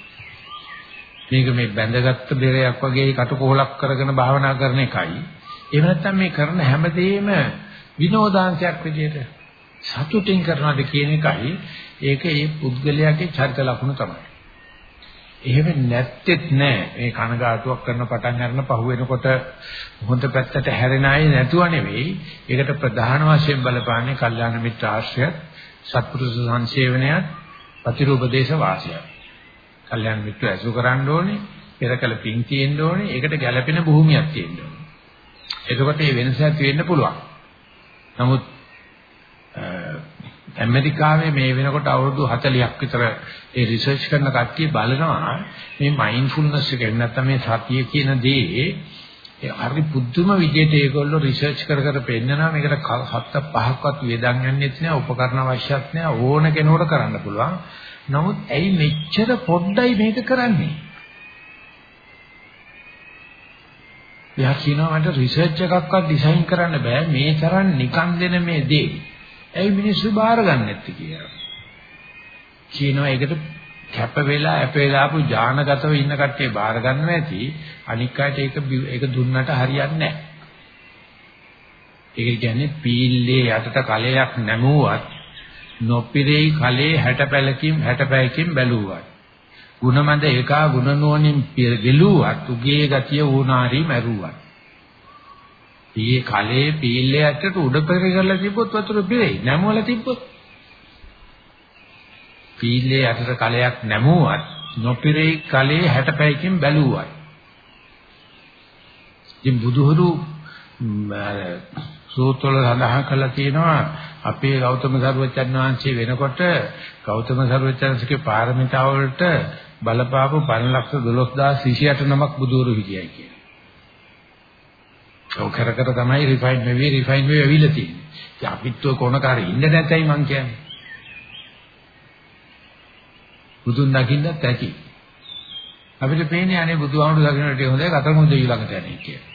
[SPEAKER 1] මේක මේ බැඳගත්තු බෙරයක් වගේ කටකෝලක් කරගෙන භාවනා කරන එකයි. එහෙම නැත්නම් මේ කරන හැමදේම විනෝදාංශයක් විදියට සතුටින් කරනවාද කියන එකයි ඒක ඒ පුද්ගලයාගේ චරිත ලක්ෂණ තමයි. එහෙම නැත්තේත් නෑ මේ කනගාටුවක් කරන පටන් ගන්න පහු වෙනකොට හොඳ පැත්තට හැරෙන අය නැතුව නෙවෙයි ඒකට ප්‍රධාන වශයෙන් බලපාන්නේ කල්යාණ මිත්‍ර ආශ්‍රය සත්පුරුෂ සංසේවනයත් ප්‍රතිරූපදේශ වාසිය. කල්යාණ මිත්‍ර ඇසු කරන්න ඕනේ පෙරකල පිං තියෙන්න ඕනේ ඒකට ගැළපෙන භූමියක් තියෙන්න ඕනේ. එතකොට මේ වෙනස ඇති වෙන්න පුළුවන්. නමුත් ඇමරිකාවේ මේ වෙනකොට අවුරුදු 40ක් විතර ඒ රිසර්ච් කරන කට්ටිය බලනවා මේ මයින්ඩ්ෆුල්නස් එක නැත්නම් මේ සතිය කියන දේ ඒ හරි පුදුම විදිහට ඒගොල්ලෝ රිසර්ච් කර කර පෙන්නනවා. මේකට හත්ත පහක්වත් වේදන් යන්නේත් නෑ උපකරණ අවශ්‍යත් නෑ ඕන කෙනෙකුට කරන්න පුළුවන්. නමුත් ඇයි මෙච්චර පොඩ්ඩයි මේක කරන්නේ? එයා කියනවා මට රිසර්ච් එකක්වත් ඩිසයින් කරන්න බෑ. මේ තරම් නිකන් දෙන මේ දේ. ඇයි මිනිස්සු බාර ගන්න නැත්තේ කියලා. කියනවා ඒකට කැප වෙලා අප වෙලා ආපු ඥානගතව ඉන්න කට්ටිය බාර ගන්න නැති අනික් අයට ඒක ඒක දුන්නට හරියන්නේ නැහැ. ඒක කියන්නේ පීල්ලේ යටට කලයක් නැමුවත් නොපිරෙයි කලේ 60 පැලකින් 60 පැයකින් බැලුවත් ಗುಣමද ඒකා ಗುಣ නෝනින් ගෙලුවත් උගේ ගතිය ඕනාරි මැරුවත් ඊයේ කලේ පීල්ලේ ඇත්තට උඩ පෙරේ කරලා තිබ්බොත් වතුර පිරෙයි. නැමුවල තිබ්බොත්. පීල්ලේ ඇතට කලයක් නැමුවත් නොපිරෙයි කලේ 60 පැයකින් බැලුවා. ඉතින් බුදුහරු සූත්‍රවල සඳහන් කරලා තියෙනවා අපේ ගෞතම සර්වචන් වහන්සේ වෙනකොට ගෞතම සර්වචන්සේගේ පාරමිතාව වලට බලපාපු 512068 නමක් බුදුරු විදියයි කියන්නේ. ඔව් කර කර තමයි රිෆයින් වෙවි රිෆයින් වෙවි ඇවිල්ලා තියෙන්නේ. ඉතින් අපිත් ඔය කොනකාරේ ඉන්න නැතයි මං කියන්නේ. බුදුන් දකින්නත් ඇති. අපිට පේන්නේ අනේ බුදුහාමුදුරු දකින්නට හොඳයි කතරගම දෙවියෝ ළඟට යන්නේ කියලා.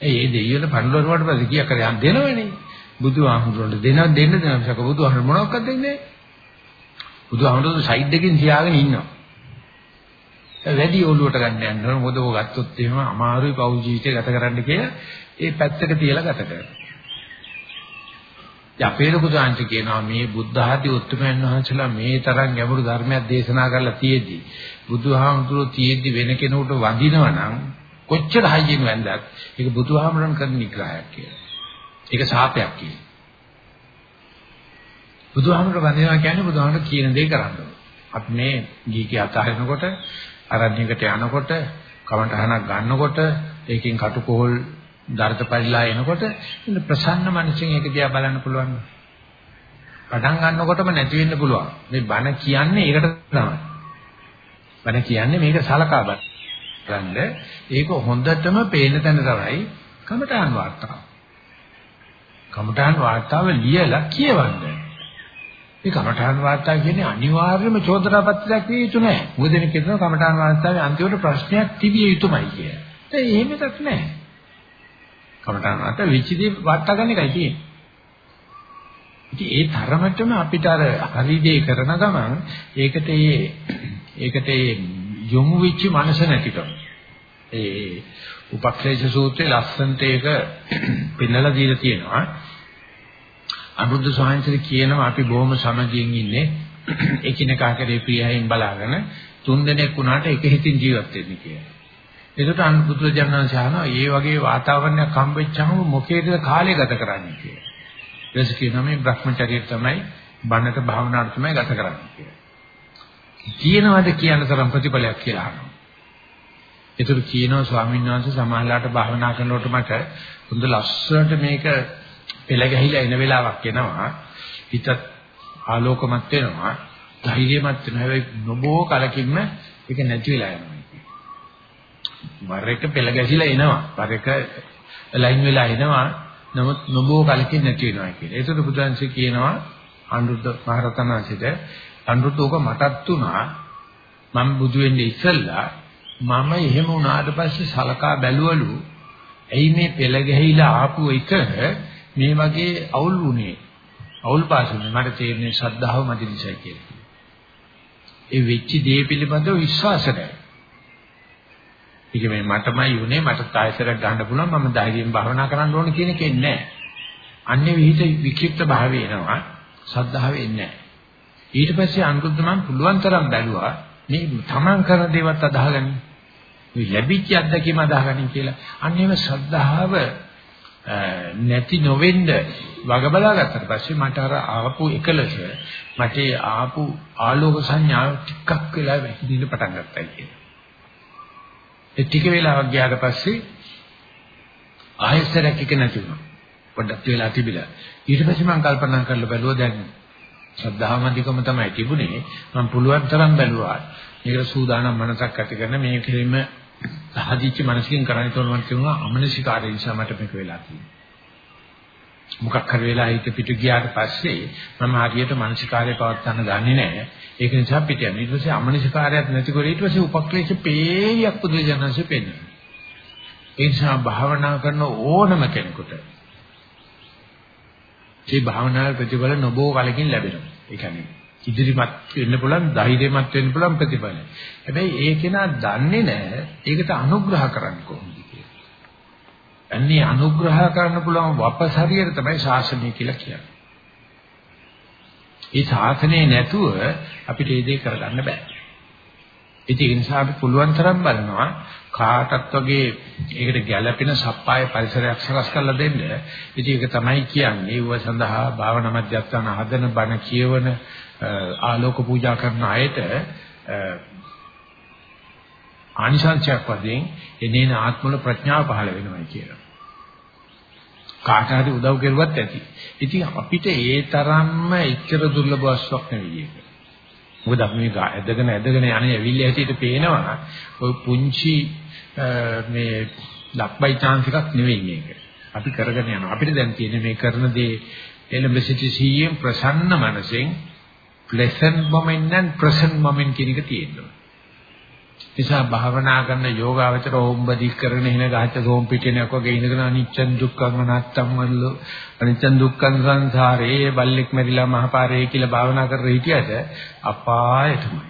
[SPEAKER 1] ඒ ඒ දෙයියන්ට පඬුරුවට පස්සේ කීයක් කරේ යන් දෙනවනේ. බුදුහාමුදුරන්ට දෙන දෙන්න දෙන මිසක බුදුහාමුදුර මොනවක්වත් දෙන්නේ නැහැ. බුදුහාමුදුරු සයිඩ් එකකින් තියාගෙන ඉන්නවා. වැඩි ඔළුවට ගන්න යනවා. මොකද ඔය ගත්තොත් එහෙම අමාරුයි පෞල් ජීවිතය ගත කරන්න කියලා ඒ පැත්තක තියලා ගත කරනවා. අපේ ලොකු සාංශ කියනවා මේ බුද්ධ ආදී උත්තරමයන් වහන්සේලා මේ තරම් ගැඹුරු ධර්මයක් දේශනා කරලා තියෙද්දි බුදුහාමුදුරුවෝ තියෙද්දි වෙන කෙනෙකුට වඳිනවා නම් කොච්චර හයියෙන් වැන්දත් ඒක බුදුහාමුදුරන් කරන නිග්‍රහයක් කියලා. ඒක සාපයක් කියලා. බුදුහාමුදුර වඳිනවා කියන්නේ බුදුහාමුදුර කියන දේ කරන්න ඕනේ. අපි මේ ගීකේ අතහරිනකොට අරණ්‍යයකට යනකොට කවන්ටහනක් ගන්නකොට ඒකෙන් කටුකොහල් දර්ථ පරිලා එනකොට ඉන්න ප්‍රසන්න මනසින් ඒක දිහා බලන්න පුළුවන්. පටන් ගන්නකොටම නැති වෙන්න පුළුවන්. මේ බණ කියන්නේ ඒකට තමයි. බණ කියන්නේ මේක සලකා බලන්න. ඒක හොඳටම පේන තැන තමයි කමඨාන් වාර්තාව. කමඨාන් වාර්තාව ලියලා කියවන්න. මේ කමඨාන් වාර්තා කියන්නේ අනිවාර්යයෙන්ම චෝදනාපත්‍රයක් විය යුතු නැහැ. මොකද මේ කියන කමඨාන් වාර්තාවේ අන්තිමට ප්‍රශ්නයක් තිබිය යුතුමයි කිය. ඒ එහෙම එකක් නැහැ. කමඨාන් වාර්තා විචිදී වාර්තා ගන්න එකයි තියෙන්නේ. ඉතින් ඒ තරමටම අපිට අර හරිදේ කරන ගමන් ඒකට ඒ ඒකට ඒ යොමු වෙච්ච මනස නැතිකම. ඒ උපක්ලේශ සූත්‍රයේ ලස්සන්ට ඒක පෙන්නලා දීලා තියෙනවා. අනුරුද්ධ ස්වාමීන් කියනවා අපි බොහොම සමගියෙන් ඉන්නේ එකිනෙකා කරේ ප්‍රියයෙන් බලාගෙන තුන් දෙනෙක් වුණාට එක හිතින් ජීවත් වෙන්න කියලා. ඒකට අනුරුද්ධ ජනනාංශ අහනවා මේ වගේ වාතාවරණයක් හම්බෙච්චාම මොකේද කාලය ගත කරන්නේ කියලා. ඊට කියනවා මේ Brahmacharya තමයි බණට භාවනාවට තමයි ගත කරන්නේ කියලා. කියනවාද කියන තරම් ප්‍රතිඵලයක් කියලා අහනවා. ඒතර කියනවා ස්වාමීන් වහන්සේ සමාහලාට භාවනා කරනකොට මට හොඳ ලස්සනට මේක පෙළ ගැහිලා එන වෙලාවක් එනවා. හිතත් ආලෝකමත් වෙනවා. ධෛර්යමත් වෙනවා. හැබැයි නොබෝ කලකින්ම ඒක නැති වෙලා යනවා. වර එක පෙළ ගැහිලා එනවා. වර එක ලයින් වෙලා එනවා. නමුත් නොබෝ කලකින් නැති වෙනවා කියලා. ඒකට බුදුන්සේ කියනවා අනුරුද්ධ මහරතන වහන්සේට අනුරුද්ධ ඕක මටත් උනා මම බුදු වෙන්නේ ඉස්සෙල්ලා මම එහෙම වුණාට පස්සේ සලකා බැලුවලු ඇයි මේ පෙළ ගැහිලා ආපු එක මේ වගේ අවුල් වුණේ අවුල් පාසුනේ මට තේරෙන්නේ ශ්‍රද්ධාව මැදි නිසායි කියලා. ඒ වෙච්ච දේ පිළිබඳව විශ්වාස නැහැ. ඒක මේ මටමයි උනේ මට තායසරක් ගන්න පුළුවන් මම ධෛර්යයෙන් භාවනා කරන්න ඕන කියන එකේ නැහැ. අන්නේ විහිිත වික්ෂිප්ත භාවය එනවා. ශ්‍රද්ධාව එන්නේ නැහැ. ඊට පස්සේ අනුරුද්ධ මම පුළුවන් තරම් බැලුවා මේ තමන් කරන දේවත් අදහගන්න. මේ ලැබිච්ච අත්දැකීම අදහගන්න කියලා. අන්න ඒව ශ්‍රද්ධාව නැති නොවෙන්න වග බලා ගත්තට පස්සේ මට අර ආපු එකලස මට ආපු ආලෝක සංඥාව ටිකක් වෙලා වැහිදින්න පටන් ගත්තා කියලා. ඒ ටික වෙලාවක් ගියාට පස්සේ ආයෙසරක් එක නැති වුණා. පොඩ්ඩක් වෙලා තිබිලා. ඊට පස්සේ මම කල්පනා කරලා බැලුවා දැන් ශ්‍රද්ධාවන්තිකම තමයි තිබුණේ. මම පුළුවන් තරම් බැලුවා. මේකට සූදානම් මනසක් ඇති කරන මේ කෙරෙම සහජීච්ච මනසකින් කරන්නේ තෝරන කියනවා අමනසිකාරය නිසා මට මේක වෙලා තියෙනවා. මොකක් හරි වෙලා හිත පිට ගියාට පස්සේ මම හරියට මානසිකාරය පවත්වන්න දන්නේ නැහැ. ඒක නිසා පිට යන. ඊට පස්සේ අමනසිකාරයක් නැතිකොට ඊට පස්සේ උපක්ලේශ පේයක් පුදුජනන්සේ පෙන්වනවා. ඒ නිසා භාවනා කරන ඕනම කෙනෙකුට මේ භාවනාවේ ප්‍රතිඵල නොබෝ කලකින් ලැබෙනවා. ඒ කියන්නේ ඉදිරිපත් වෙන්න පුළුවන් ධෛර්යමත් වෙන්න පුළුවන් ප්‍රතිඵල. හැබැයි ඒක නා දන්නේ නැහැ. ඒකට අනුග්‍රහ කරන්න කොහොමද කියලා. අන්නේ අනුග්‍රහ කරන්න පුළුවන් වපස් හරියට තමයි ශාසනය කියලා කියන්නේ. ඒ ශාසනය නැතුව අපිට මේ දේ කරගන්න බෑ. ඉතින් ඒ නිසා අපි පුළුවන් තරම් බලනවා කාටත් වගේ ඒකට ගැළපෙන සප්පාය පරිසරයක් සකස් කරලා දෙන්න. ඉතින් ඒක තමයි කියන්නේ. ඒව සඳහා භාවනා මධ්‍යස්ථාන හදන බණ කියවන ආලෝක පූජා කරන අයට ආනිසංසයක් වශයෙන් එනේන ආත්මවල ප්‍රඥාව පහළ වෙනවා කියලා. කාට හරි උදව් කරුවත් ඇති. ඉතින් අපිට ඒ තරම්ම එච්චර දුර්ලභ වස්තුවක් නෙවෙයි ඒක. මොකද අපි මේක ඇදගෙන ඇදගෙන යන්නේ ඇවිල්ලා හැටියට පේනවා ඔය පුංචි මේ ලක්බයි chance එකක් නෙවෙයි මේක. අපි කරගෙන යනවා. අපිට දැන් තියෙන්නේ මේ කරන දේ එළඹ සිටි සීයෙන් ප්‍රසන්න මනසෙන් pleasant moment and present moment කියන එක තියෙනවා. නිසා භාවනා කරන යෝගාවචර ඕම්බදි කරගෙන ඉන ගහච්ච සෝම් පිටිනක් වගේ ඉඳගෙන අනිච්චන් දුක්ඛං අනාත්තම් වල්ලෝ අනිච්චන් දුක්ඛං සංසාරේ බල්ලෙක් මැරිලා මහපාරේ කියලා භාවනා කරලා හිටියද අපායටමයි.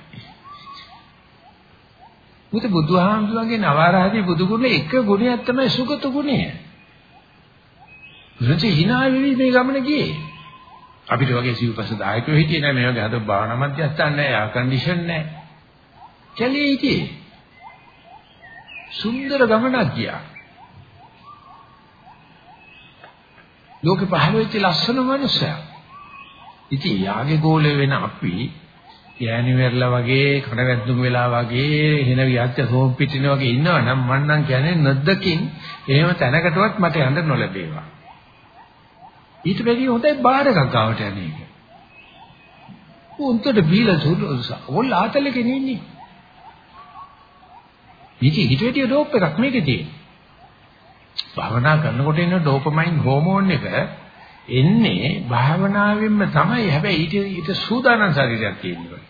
[SPEAKER 1] මුත බුදුහාමුදුරන්ගේ නවආරාදී බුදු ගුණ එක ගුණයක් තමයි සුගත ගුණය. රුචි hina වෙවි මේ ගමන ගියේ. අපිට වගේ සිව්පස දායකයෝ හිටියේ නෑ මේ වගේ අද භාවනා මධ්‍යස්ථාන නෑ ආ කන්ඩිෂන් නෑ. කැලේ හිටියේ. සුන්දර ගමනක් ගියා. ලෝකෙ පහළ වෙච්ච ලස්සන මනුස්සයා. ඉතින් යාගේ ගෝලේ වෙන අපි යෑනි වෙරලා වගේ කඩවැද්දුම් වෙලා වගේ හෙන වියච්ච සෝම් පිටින වගේ ඉන්නවනම් මම නම් කියන්නේ නැද්දකින් එහෙම තැනකටවත් මට යන්න නොලැබේවා. ඊට වැඩිය හොඳයි බාහිර එකක් ගාවට යන්නේ. උන්ට බීලා සුළු ඔල් ආතලකේ ඉන්නේ. ඉතින් ඊට වැඩිය ඩෝප් එකක් මේකේ තියෙන්නේ. භාවනා කරනකොට එන ඩෝපමයින් හෝමෝන් එක එන්නේ භාවනාවෙන්ම තමයි. හැබැයි ඊට ඊට සූදානම් ශරීරයක් තියෙනවා.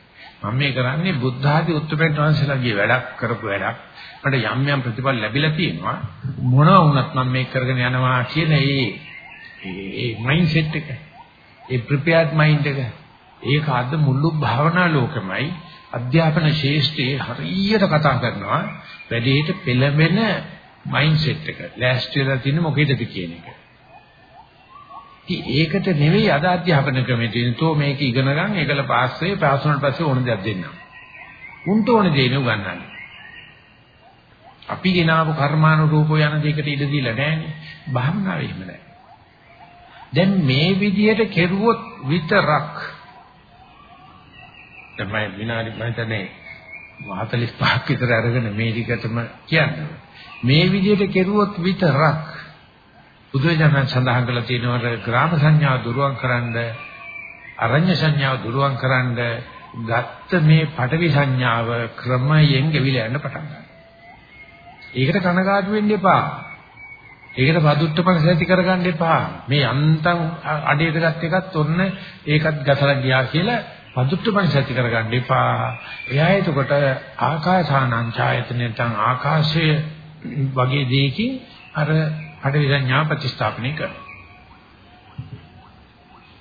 [SPEAKER 1] මම මේ කරන්නේ බුද්ධ ආදී උත්තරපෙන් ට්‍රාන්ස්ලර්ගේ වැඩක් කරපු වැඩක්. මට යම් යම් ප්‍රතිඵල ලැබිලා තියෙනවා. මොනවා වුණත් මම මේක කරගෙන යනවා කියන ඒ ඒ මයින්ඩ් සෙට් එක. ඒ ප්‍රිපෙයාර්ඩ් මයින්ඩ් එක. ඒක අද මුළු භාවනා ලෝකෙමයි අධ්‍යාපන ශේෂ්ත්‍රයේ හරියට කතා කරනවා වැඩේට පෙළඹෙන මයින්ඩ් සෙට් එක. ලෑස්ති වෙලා තියෙන මොකේදද කියන එක. ඉතින් ඒකට නෙවෙයි අද අධ්‍යාපන ක්‍රමයේ තියෙන තෝ මේක ඉගෙන ගන්න ඒකල පාස් වෙයි පාස් වුණාට පස්සේ ඕන දෙයක් දෙන්නම්. උන්ට ඕන දේ නුගන්නන්නේ. අපි ගෙනාවු කර්මානුරූපව යන දෙයකට ඉඩ දීලා නැහැනේ. භාවනාවේ එහෙම නැහැ. දැන් මේ විදිහට කෙරුවොත් විතරක් තමයි විනාඩි මම හිතන්නේ 45ක් විතර අරගෙන මේ ටිකටම කියන්නේ. මේ විදිහට කෙරුවොත් විතරක් බුදුරජාණන් සඳහන් කළ තියෙනවා ග්‍රාම සංඥාව දුරුවන් කරන්න අරඤ්‍ය සංඥාව දුරුවන් කරන්න ගත්ත මේ පටවි සංඥාව ක්‍රමයෙන් ගෙවිලා යන්න පටන් ගන්නවා. ඒකට කනගාටු වෙන්න එපා. ඒකට පදුට්ටපන ඇති කරගන්න එපා. මේ යන්තම් අඩේට ගත් එකත් ඔන්න ඒකත් ගසලා ගියා කියලා පදුට්ටපන ඇති කරගන්න එපා. එයා එතකොට ආකාසානං ඡායතනෙන් ආකාශයේ වගේ දෙයකින් අර පටවි සංඥා ප්‍රතිස්ථාපනය කරනවා.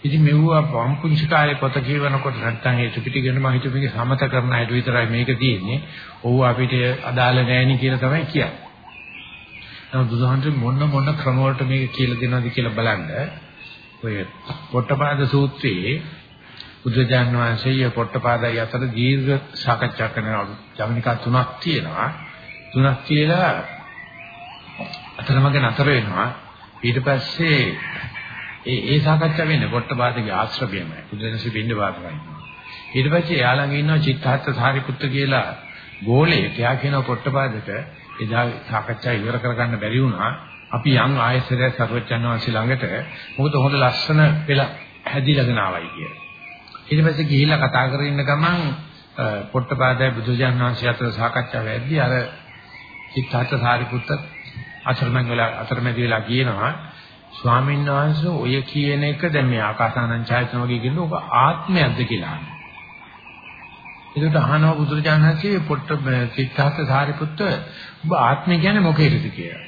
[SPEAKER 1] ඉතින් මෙවුවා වම්පුංචි කාලේ පොත කියවනකොට නැත්තම් ඒ ත්‍රිපිටකගෙන මම හිතුව මේක සමත කරන අයට විතරයි මේක තියෙන්නේ. ඔව් අපිට අදාළ නැහෙනි කියලා තමයි කියන්නේ. නමුත් බුදුහන්සේ මොන මොන ක්‍රම වලට මේක කියලා දෙනවද කියලා බලන්න. ඔය පොට්ටපාද සූත්‍රයේ බුදුජාන් වහන්සේ පොට්ටපාදයි අතර දීර්ඝ සාකච්ඡා කරන ජවනිකා තුනක් තියෙනවා. තුනක් කියලා අතරමඟ නතර වෙනවා. ඊට පස්සේ ඒ ඒ සාකච්ඡා වෙන්නේ පොට්ටපාදගේ ආශ්‍රමයමයි. බුදුදහමේ බින්ද වාදමයි. ඊට පස්සේ එයා ළඟ ඉන්නවා චිත්තහත් සාරිපුත්ත කියලා ගෝලයෙක්. එයා කියනවා පොට්ටපාදට එදා සාකච්ඡා ඉවර කරගන්න බැරි වුණා. අපි යන් ආයසරය සර්වචන් වහන්සේ ළඟට මොකද හොඳ ලස්සන පෙළ හැදිලාගෙන ආවයි කියලා. ඊට පස්සේ ගිහිල්ලා කතා කරගෙන ඉන්න ගමන් පොට්ටපාදයි බුදුජානක වහන්සේ අතර සාකච්ඡා වෙද්දී අර චිත්තහත් සාරිපුත්ත අතරමැද වෙලා අතරමැද වෙලා කියනවා ස්වාමීන් වහන්සේ ඔය කියන එක දැන් මේ ආකාසානං ඡායතන වගේ කියන ඔබ ආත්මයක්ද කියලා අහනවා. ඒකට අහනවා බුදුරජාණන් වහන්සේ පොට්ට සිතාර්ථ සාරිපුත්ත ඔබ ආත්මය කියන්නේ මොකේද කියලා.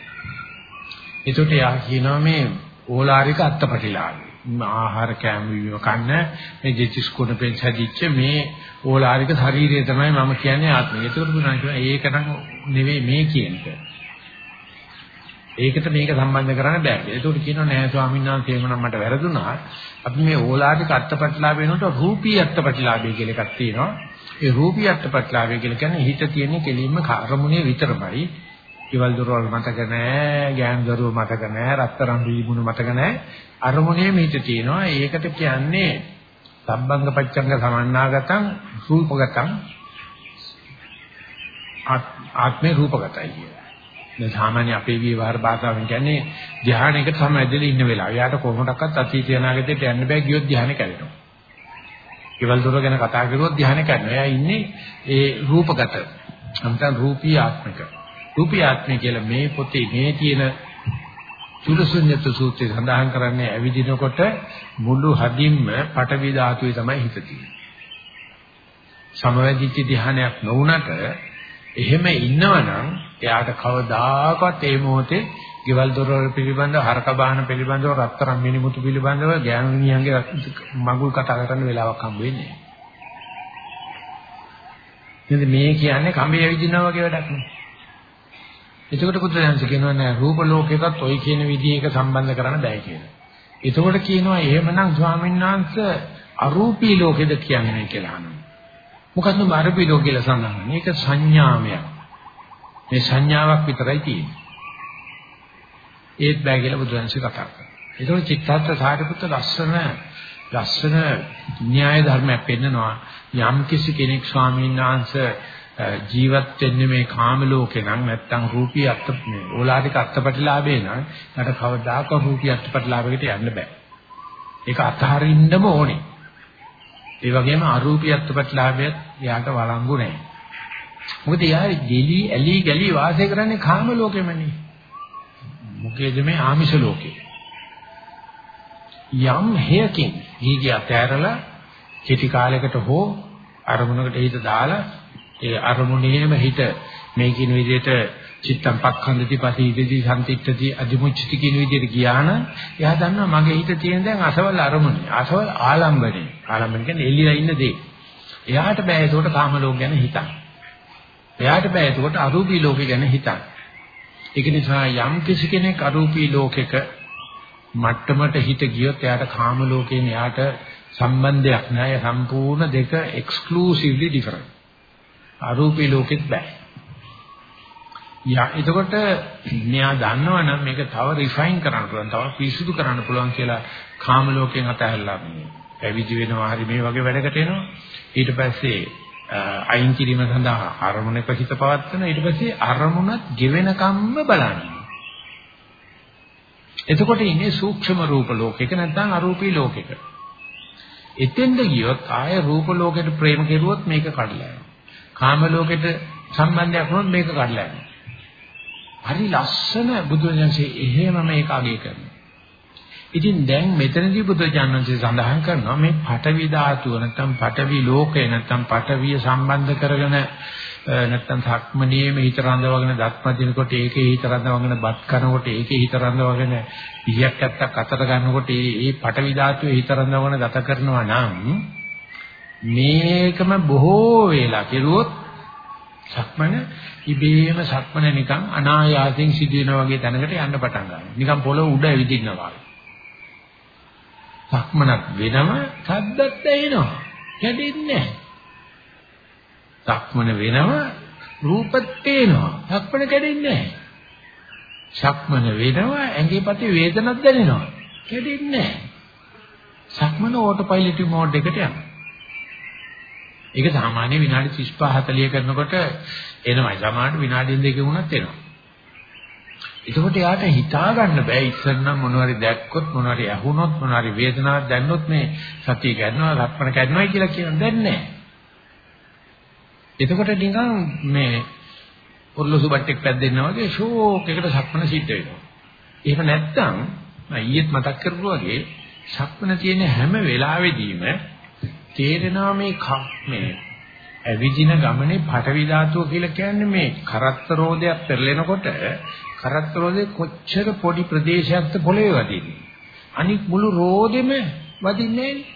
[SPEAKER 1] ඒකට යා කියනවා මේ ඕලාරික අත්පටිලාභය. ආහාර කෑම වීම කන්න මේ ජෙචිස් කුණ පෙන් සදිච්ච මේ ඕලාරික ශරීරය තමයි මම කියන්නේ ආත්මය. ඒකට බුදුරජාණන් කියනවා ඒක නම් නෙවෙයි මේ කියන්නේ. ඒකට මේක සම්බන්ධ කරන්න බෑ කියලා. ඒකට කියනවා නෑ ස්වාමීන් වහන්සේ එහෙමනම් මට වැරදුනා. අපි මේ ඕලාරික අත්පත්ලාභ වෙනකොට රූපී අත්පත්ලාභය කියලා එකක් තියෙනවා. ඒ රූපී අත්පත්ලාභය කියලා කියන්නේ හිත තියෙන කෙලින්ම කර්මුණේ විතරමයි. කිවල් දොරවල් මතක නෑ, ගෑන් දරුව මතක නෑ, රත්තරන් දීමුණු මතක නෑ. අරමුණේ හිත තියෙනවා. ඒකට කියන්නේ සබ්බංග පච්චංග සමන්නාගතං රූපගතං ආත්මේ රූපගතයි කියන. දැන් සාමාන්‍ය අපේ විවහාර භාෂාවෙන් කියන්නේ ධ්‍යානයකට සමවැදෙලා ඉන්න වෙලාව. එයාට කොහොමඩක්වත් අතීත අනාගතයට යන්න බෑ ගියොත් ධ්‍යානෙ කැඩෙනවා. කෙවල් දොර ගැන කතා කරුවොත් ධ්‍යානෙ කැඩෙනවා. එයා ඉන්නේ ඒ රූපගත. නැත්නම් රූපී ආත්මික. රූපී ආත්මික කියලා මේ පොතේ මේ තියෙන චුලසුඤ්ඤත සූත්‍රය සඳහන් කරන්නේ ඇවිදිනකොට මුළු හදින්ම පටවි ධාතුවේ තමයි හිත තියෙන්නේ. සමවැදිච්ච ධ්‍යානයක් නොවුනට එහෙම ඉන්නවනම් එයාට කවදාකවත් ඒ මොහොතේ ගෙවල් දොරවල් පිළිබඳව හරක බාහන පිළිබඳව රත්තරන් මිනිමුතු පිළිබඳව ගෑනුණියන්ගේ මඟුල් කතා කරන්න වෙලාවක් හම්බ වෙන්නේ නැහැ. මේ කියන්නේ කඹේ ඇවිදිනවා වගේ වැඩක් නෙවෙයි. එතකොට පුදුරයන්ස කියනවා නෑ රූප ලෝකයකත් ඔයි කියන විදිහයක සම්බන්ධ කරන්න බෑ කියලා. එතකොට කියනවා එහෙමනම් ස්වාමීන් වහන්සේ අරූපී ලෝකෙද කියන්නේ කියලා අහනවා. මොකද්ද අරූපී ලෝක කියලා සඳහන්? මේක සංඥාමයක්. මේ සංඥාවක් විතරයි තියෙන්නේ. ඒත් බෑ කියලා බුදුන්සේ කතා කරා. ඒකෝ චිත්තත් සාරිපුත්ත ලස්සන ලස්සන න්‍යාය ධර්මයක් පෙන්නනවා යම් කිසි කෙනෙක් ස්වාමීන් වහන්සේ ජීවත් වෙන්නේ මේ කාම ලෝකේ නම් නැත්තම් රූපී අත්ත මේ ඕලාරික අත්පටිලාභේ නම් ඊට කවදාක රූපී අත්පටිලාභයකට යන්න බෑ. ඒක අතහරින්නම ඕනේ. ඒ වගේම අරූපී අත්පටිලාභයත් යාට වළංගු නැහැ. මොකද යා ගෙලි ඇලි ගලි වාසය කරන්නේ කාම ලෝකෙමනේ. මොකේද මේ ආමිෂ ලෝකේ. යම් හේයකින් ඊගේ අතෑරලා කෙටි කාලයකට හෝ අරමුණකට හිත දාලා ඒ අරමුණේම හිත මේ කියන විදිහට චිත්තම් පක්ඛන්දති පසීදති සම්තික්ඨති අදිමුච්චති කියන විදිහට ගියා නම් එයා දන්නවා මගේ හිත තියෙන දැන් අසවල් අරමුණේ අසවල් ආලම්බනේ ආලම්බන කියන්නේ එල්ලිලා ඉන්න දේ එයාට බෑ ඒකට කාම ලෝක ගැන හිතන්න එයාට බෑ ඒකට අරූපී ලෝකේ ගැන හිතන්න. ඒක නිසා යම් කිසි කෙනෙක් අරූපී ලෝකෙක මට්ටමට හිත ගියොත් එයාට කාම ලෝකයෙන් එයාට සම්බන්ධයක් නැහැ. සම්පූර්ණ දෙක එක්ස්ක්ලූසිව්ලි ඩිෆරන්ට්. අරූපී ලෝකෙත් බෑ. යා එතකොට මෙයා දන්නවනම් මේක තව රිෆයින් කරන්න පුළුවන්, තව පිරිසුදු කරන්න පුළුවන් කියලා කාම ලෝකයෙන් අතහැරලා මේ පැවිදි වෙනවා හරි මේ වගේ වැඩකට එනවා. ඊට පස්සේ අයින් කිරීම සඳහා අරමුණක හිත පවත්වන ඊට පස්සේ අරමුණත් ගෙවෙන කම්ම බලන්නේ එතකොට ඉන්නේ සූක්ෂම රූප ලෝකයක නැත්නම් අරූපී ලෝකයක. එතෙන්ද ගියොත් ආය රූප ලෝකෙට ප්‍රේම කෙරුවොත් මේක කඩලා යනවා. කාම ලෝකෙට සම්බන්ධයක් වුණොත් මේක කඩලා යනවා. හරි ලස්සන බුදුරජාණන්සේ එහෙම මේක අගය කරනවා. ඉතින් දැන් මෙතනදී බුදුරජාණන්සේ සඳහන් කරනවා මේ පඨවි ධාතුව නැත්නම් පඨවි ලෝකය නැත්නම් පඨවිය සම්බන්ධ කරගෙන නැත්තම් සක්මණේම හිත රඳවගෙන දත්ම දිනකොට ඒකේ හිත රඳවගෙන බත් කනකොට ඒකේ හිත රඳවගෙන ඊයක් ඇත්තක් අතට ගන්නකොට ඒ ඒ පටවි ධාතුවේ හිත රඳවගෙන ගත කරනවා නම් මේකම බොහෝ වේලා කෙරුවොත් සක්මණ ඉබේම සක්මණ නිකන් අනායාසයෙන් සිදුවෙනා වගේ තැනකට යන්න පටන් ගන්නවා. නිකන් පොළොව උඩ ඇවිදිනවා වගේ. සක්මණක් වෙනම සද්දත් ඇහෙනවා. කැඩෙන්නේ නැහැ. සක්මන වෙනව රූපත් පේනවා. සක්මන කැඩෙන්නේ නැහැ. සක්මන වෙනව ඇඟේ පතේ වේදනක් දැනෙනවා. කැඩෙන්නේ නැහැ. සක්මන ඕටෝ පයිලට් මෝඩ් එකට යනවා. ඒක සාමාන්‍ය විනාඩි 35 40 කරනකොට එනවයි. සමහරවිට විනාඩියෙන් දෙකක වුණත් එනවා. එතකොට යාට හිතා ගන්න බෑ ඉස්සෙල්නම් මොනවාරි දැක්කොත් මොනවාරි ඇහුනොත් මොනවාරි වේදනාවක් දැන්නොත් මේ සතිය ගන්නවා ලක්මන කැඩනවා කියලා කියන දෙන්නේ නැහැ. එතකොට නිකන් මේ ඔර්ලොසු බට්ටෙක් පැද්දෙන්නා වගේ ෂෝක් එකකට සක්මන සිද්ධ වෙනවා. එහෙම නැත්නම් ඊයේත් මතක් කරපු වගේ සක්මන තියෙන හැම වෙලාවෙදීම තේරෙනවා මේ මේ ඇවිදින ගමනේ පටවි ධාතුව කියලා කියන්නේ මේ කරත්ත රෝදයක් පෙරලෙනකොට කරත්ත රෝදේ කොච්චර පොඩි ප්‍රදේශයක්ද පොළවේ වදින්නේ. අනික මුළු රෝදෙම වදින්නේ නැහැ.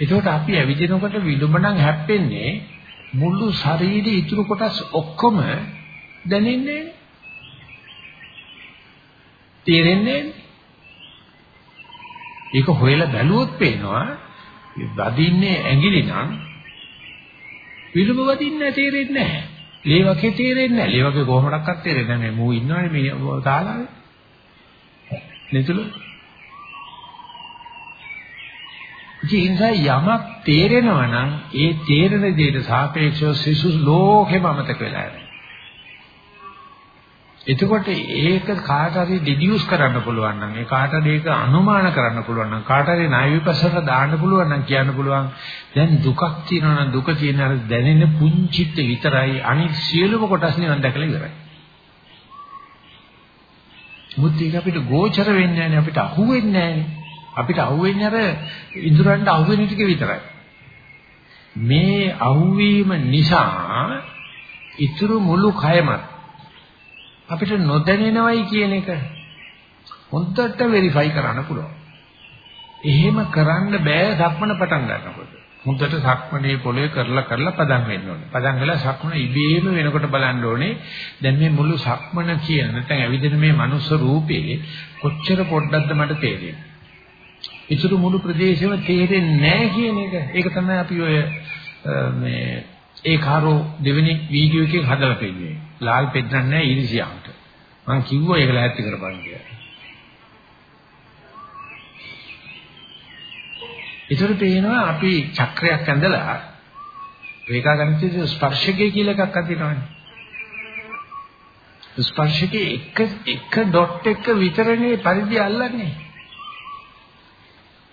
[SPEAKER 1] ඒකට අපි ඇවිදිනකොට විදුඹණන් හැප්පෙන්නේ මුළු ශරීරයේ ඉතුරු කොටස් ඔක්කොම දැනෙන්නේ තේරෙන්නේ ඒක හොයලා බැලුවොත් පේනවා වදින්නේ ඇඟිලි නම් විලුඹ වදින්නේ තේරෙන්නේ නැහැ. ලේ වගේ තේරෙන්නේ නැහැ. ලේ වගේ කොහොමඩක්වත් තේරෙන්නේ නැහැ. මේ මූ ඉන්නවනේ මේ තාලාවේ. නේතුළු ඉතින් යමක් තේරෙනවා නම් ඒ තේරෙන දෙයට සාපේක්ෂව සිසු ලෝකෙම අමතක වෙලා යනවා. එතකොට ඒක කාට හරි ඩිඩියුස් කරන්න පුළුවන් නම් ඒ කාට හරි ඒක අනුමාන කරන්න පුළුවන් නම් කාට හරි ණය විපස්සට දාන්න පුළුවන් නම් කියන්න පුළුවන් දැන් දුකක් තියෙනවා නම් දුක තියෙන අර දැනෙන පුංචිත් විතරයි අනිත් සියලුම කොටස් නිවන් දැකලා ඉවරයි. මුත් ඒක අපිට ගෝචර වෙන්නේ නැහැ අපිට අහුවෙන්නේ නැහැ අපිට අහුවෙන්නේ අර ඉඳුරන්ට අහුවෙන ටික විතරයි. මේ අහුවීම නිසා ඊතුරු මුළු කයමත් අපිට නොදැනෙනවයි කියන එක හොඳට වෙරිෆයි කරන්න පුළුවන්. එහෙම කරන්න බෑ සක්මන පටන් ගන්නකොට. හොඳට සක්මනේ පොළවේ කරලා කරලා පදම් වෙන්න ඕනේ. පදම් වෙලා සක්මන ඉබේම වෙනකොට බලන්න ඕනේ. දැන් මේ මුළු සක්මන කියන නැත්නම් ඇවිදින මේ මනුස්ස රූපේ කොච්චර පොඩ්ඩක්ද මට තේරෙන්නේ. ඉතුරු මුළු ප්‍රදේශෙම තේරෙන්නේ නැහැ කියන එක. ඒක තමයි අපි ඔය මේ ඒ කාරෝ දෙවෙනි වීඩියෝ එකෙන් හදලා පෙන්නන්නේ. ලාල් පෙන්නන්නේ නැහැ ඉරිසියාට. මම කිව්වා ඒක ලැහැත්ති කරපන් කියලා. ඒතර පේනවා අපි චක්‍රයක් ඇඳලා රේඛා ගණිතයේ ස්පර්ශකය කියලා එකක් අදිනවනේ. ස්පර්ශකේ එක එක ඩොට් එක විතරනේ පරිදි අල්ලන්නේ.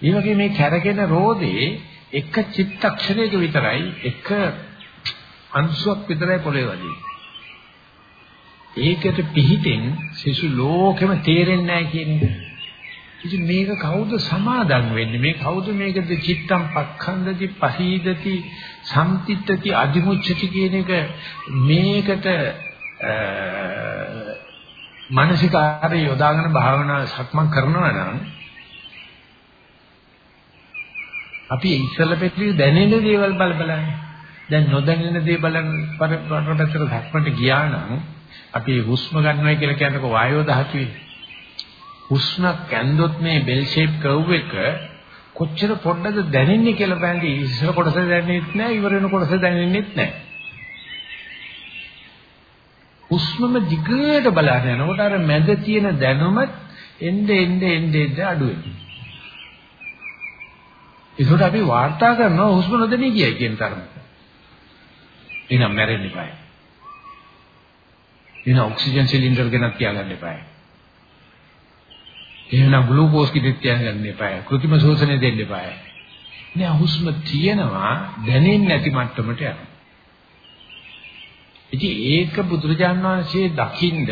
[SPEAKER 1] ඒ වගේ මේ කැරගෙන රෝදේ එක චිත්තක්ෂණයක විතරයි එක අංශුවක් විතරයි පොළවේ වදින්නේ. ඒකට පිහිටෙන් සිසු ලෝකෙම තේරෙන්නේ නැහැ කියන එක. ඉතින් මේක කවුද සමාදන් වෙන්නේ? මේ කවුද මේකද චිත්තම් පක්ඛන්දති පහීදති සම්තිත්‍ත්‍ති අදිමුච්ඡති කියන එක මේකට මානසිකාරය යොදාගෙන භාවනා සක්මන් කරනවා නම් අපි ඉස්සල පෙට්ටිය දැනෙන දේවල් බල බලන්නේ. දැන් නොදැනෙන දේ බලන පරපතර ධක්මට ගියා නම් අපි හුස්ම ගන්නවා කියලා කියනකො වායෝ දහතුවේ. හුස්ම කැන්දොත් මේ බෙල් ෂේප් කර්ව් එක කොච්චර පොඩ්ඩද දැනෙන්නේ කියලා බලන්නේ ඉස්සර කොටස දැනෙන්නෙත් නැහැ ඉවර වෙන කොටස දැනෙන්නෙත් නැහැ. හුස්මම දිගට බලන්න යනකොට අර මැද තියෙන දැනුමත් එnde එnde එnde අඩු වෙනවා. ඒකට අපි වාර්තා කරනවා හුස්ම නොදෙනී කියයි කියන තරමට. එහෙනම් මැරෙන්න eBay. එහෙනම් ඔක්සිජන් සිලින්ඩර් ගෙනත් තියාගන්න eBay. එහෙනම් ග්ලූකෝස් කිඩිත් තියන්න එපායි. કૃතිම ශෝෂණය දෙන්න එපායි. නෑ හුස්ම තියෙනවා දැනෙන්නේ නැති මට්ටමට යනවා. ඉතින් ඒක බුදුරජාන් වහන්සේ දකින්ද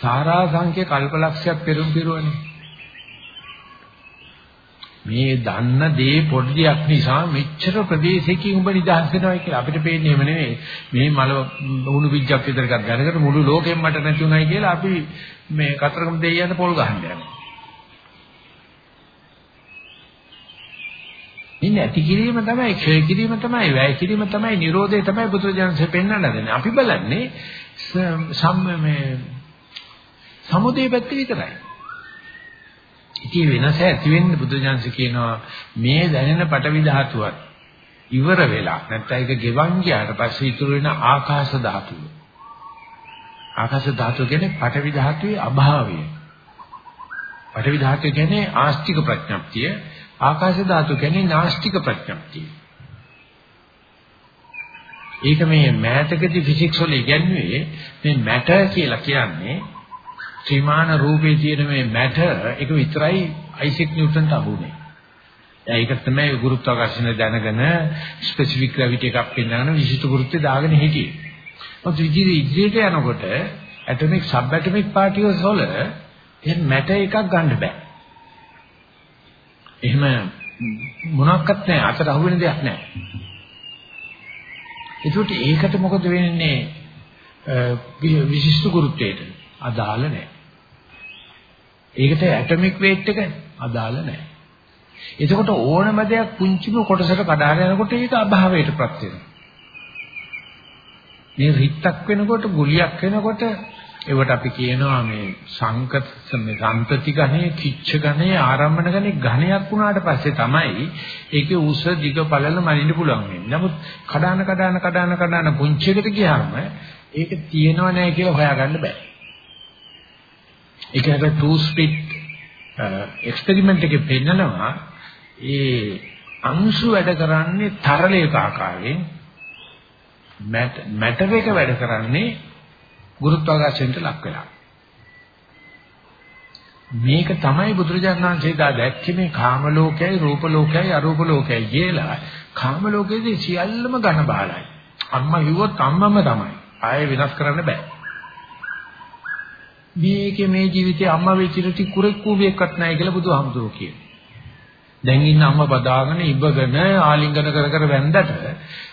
[SPEAKER 1] සාරා සංඛ්‍ය කල්පලක්ෂයක් පෙරම් පිරුවනේ. මේ දන්න දේ පොඩ්ඩියක් නිසා මෙච්චර ප්‍රදේශයකින් උඹ නිදහස් වෙනවා කියලා අපිට පේන්නේ එහෙම නෙවෙයි. මේ මල වුණු පිටක් විතර එකක් දැනගෙන මුළු ලෝකෙම මට නැති උනායි කියලා අපි මේ කතරගම දෙයියන්ට පොල් ගහන්න යනවා. මේ නැති කිරීම තමයි ක්ෂය කිරීම තමයි වැය කිරීම තමයි Nirodhe තමයි බුදුරජාණන්සේ පෙන්වන්න දෙන්නේ. අපි බලන්නේ සම් මේ සමුදේ පැත්ත විතරයි. ඉතින් වෙනස ඇති වෙන්නේ බුදුජානක කියනවා මේ දැනෙන පටවි ධාතුවත් ඉවර වෙලා නැත්නම් ඒක ගෙවන් ගියාට පස්සේ ඉතුරු වෙන ආකාශ ධාතුව. ආකාශ ධාතුව කියන්නේ පටවි ධාතුවේ අභාවය. පටවි ධාතුව කියන්නේ ආස්තික ප්‍රඥප්තිය, ආකාශ ධාතුව කියන්නේ නාස්තික ප්‍රඥප්තිය. ඒක මේ මෑතකදී ෆිසික්ස් වල ඉගෙනුවේ මේ මැටර් කියලා කියන්නේ ත්‍රිමාන රූපේ තියෙන මේ මැටර් එක විතරයි අයිසෙක් නිව්ටන්ට අහුනේ. ඒක තමයි ගුරුත්වාකර්ෂණ දැනගෙන ස්පෙસિෆික් ග්‍රැවිටි එකක් පෙන්වන විශිෂ්ට ගුරුත්වය දාගෙන හිටියේ. මොකද ඉදිරියට යනකොට ඇටොමික් සබ් ඇටොමික් පාටිකල්ස් වල එහෙන් මැටර් එකක් ගන්න බෑ. එහෙම මොනක්වත් නැහැ අතට අහු වෙන දෙයක් නැහැ. ඒකට ඒකට මොකද වෙන්නේ විශිෂ්ට ගුරුත්වයට අදාළ නැහැ. ඒකට ඇටොමික් වේට් එක අදාළ නැහැ. එතකොට ඕනම දෙයක් පුංචිම කොටසට කඩාගෙන යනකොට ඒක අභාවයටපත් වෙනවා. මේ රිත්තක් වෙනකොට ගුලියක් වෙනකොට ඒවට අපි කියනවා මේ සංකත මේ සම්පති ගණේ කිච්ච ගණේ ආරම්භන ගණේ ඝණයක් වුණාට පස්සේ තමයි ඒකේ උස දිග පළල මනින්න පුළුවන් වෙන්නේ. නමුත් කඩාන කඩාන කඩාන කඩාන පුංචි එකට ගියාම ඒක තියෙනව නැහැ කියලා හොයාගන්න බෑ. ඒක හැබැයි two split එක්ස්පෙරිමන්ට් එකේ පෙන්නනවා ඒ අංශු වැඩ කරන්නේ තරලයක ආකාරයෙන් මැටර් එක වැඩ කරන්නේ ගුරුත්වාකර්ෂණයට ලක් වෙලා. මේක තමයි බුදුරජාණන් වහන්සේ දා දැක්කේ මේ කාම ලෝකයයි රූප ලෝකයයි අරූප ලෝකයයි කියලා. කාම ලෝකයේදී සියල්ලම ඝන බහලයි. අම්මා කිව්වොත් අම්මම තමයි. ආයෙ වෙනස් කරන්න බෑ. මේකේ මේ ජීවිතේ අම්මා වෙච්ච ඉරටි කුරෙක් කූවියක්වත් නැහැ කියලා බුදුහාමුදුරුවෝ කියනවා. දැන් ඉන්න අම්මා බදාගෙන ඉබගෙන ආලිංගන කර කර වැන්දට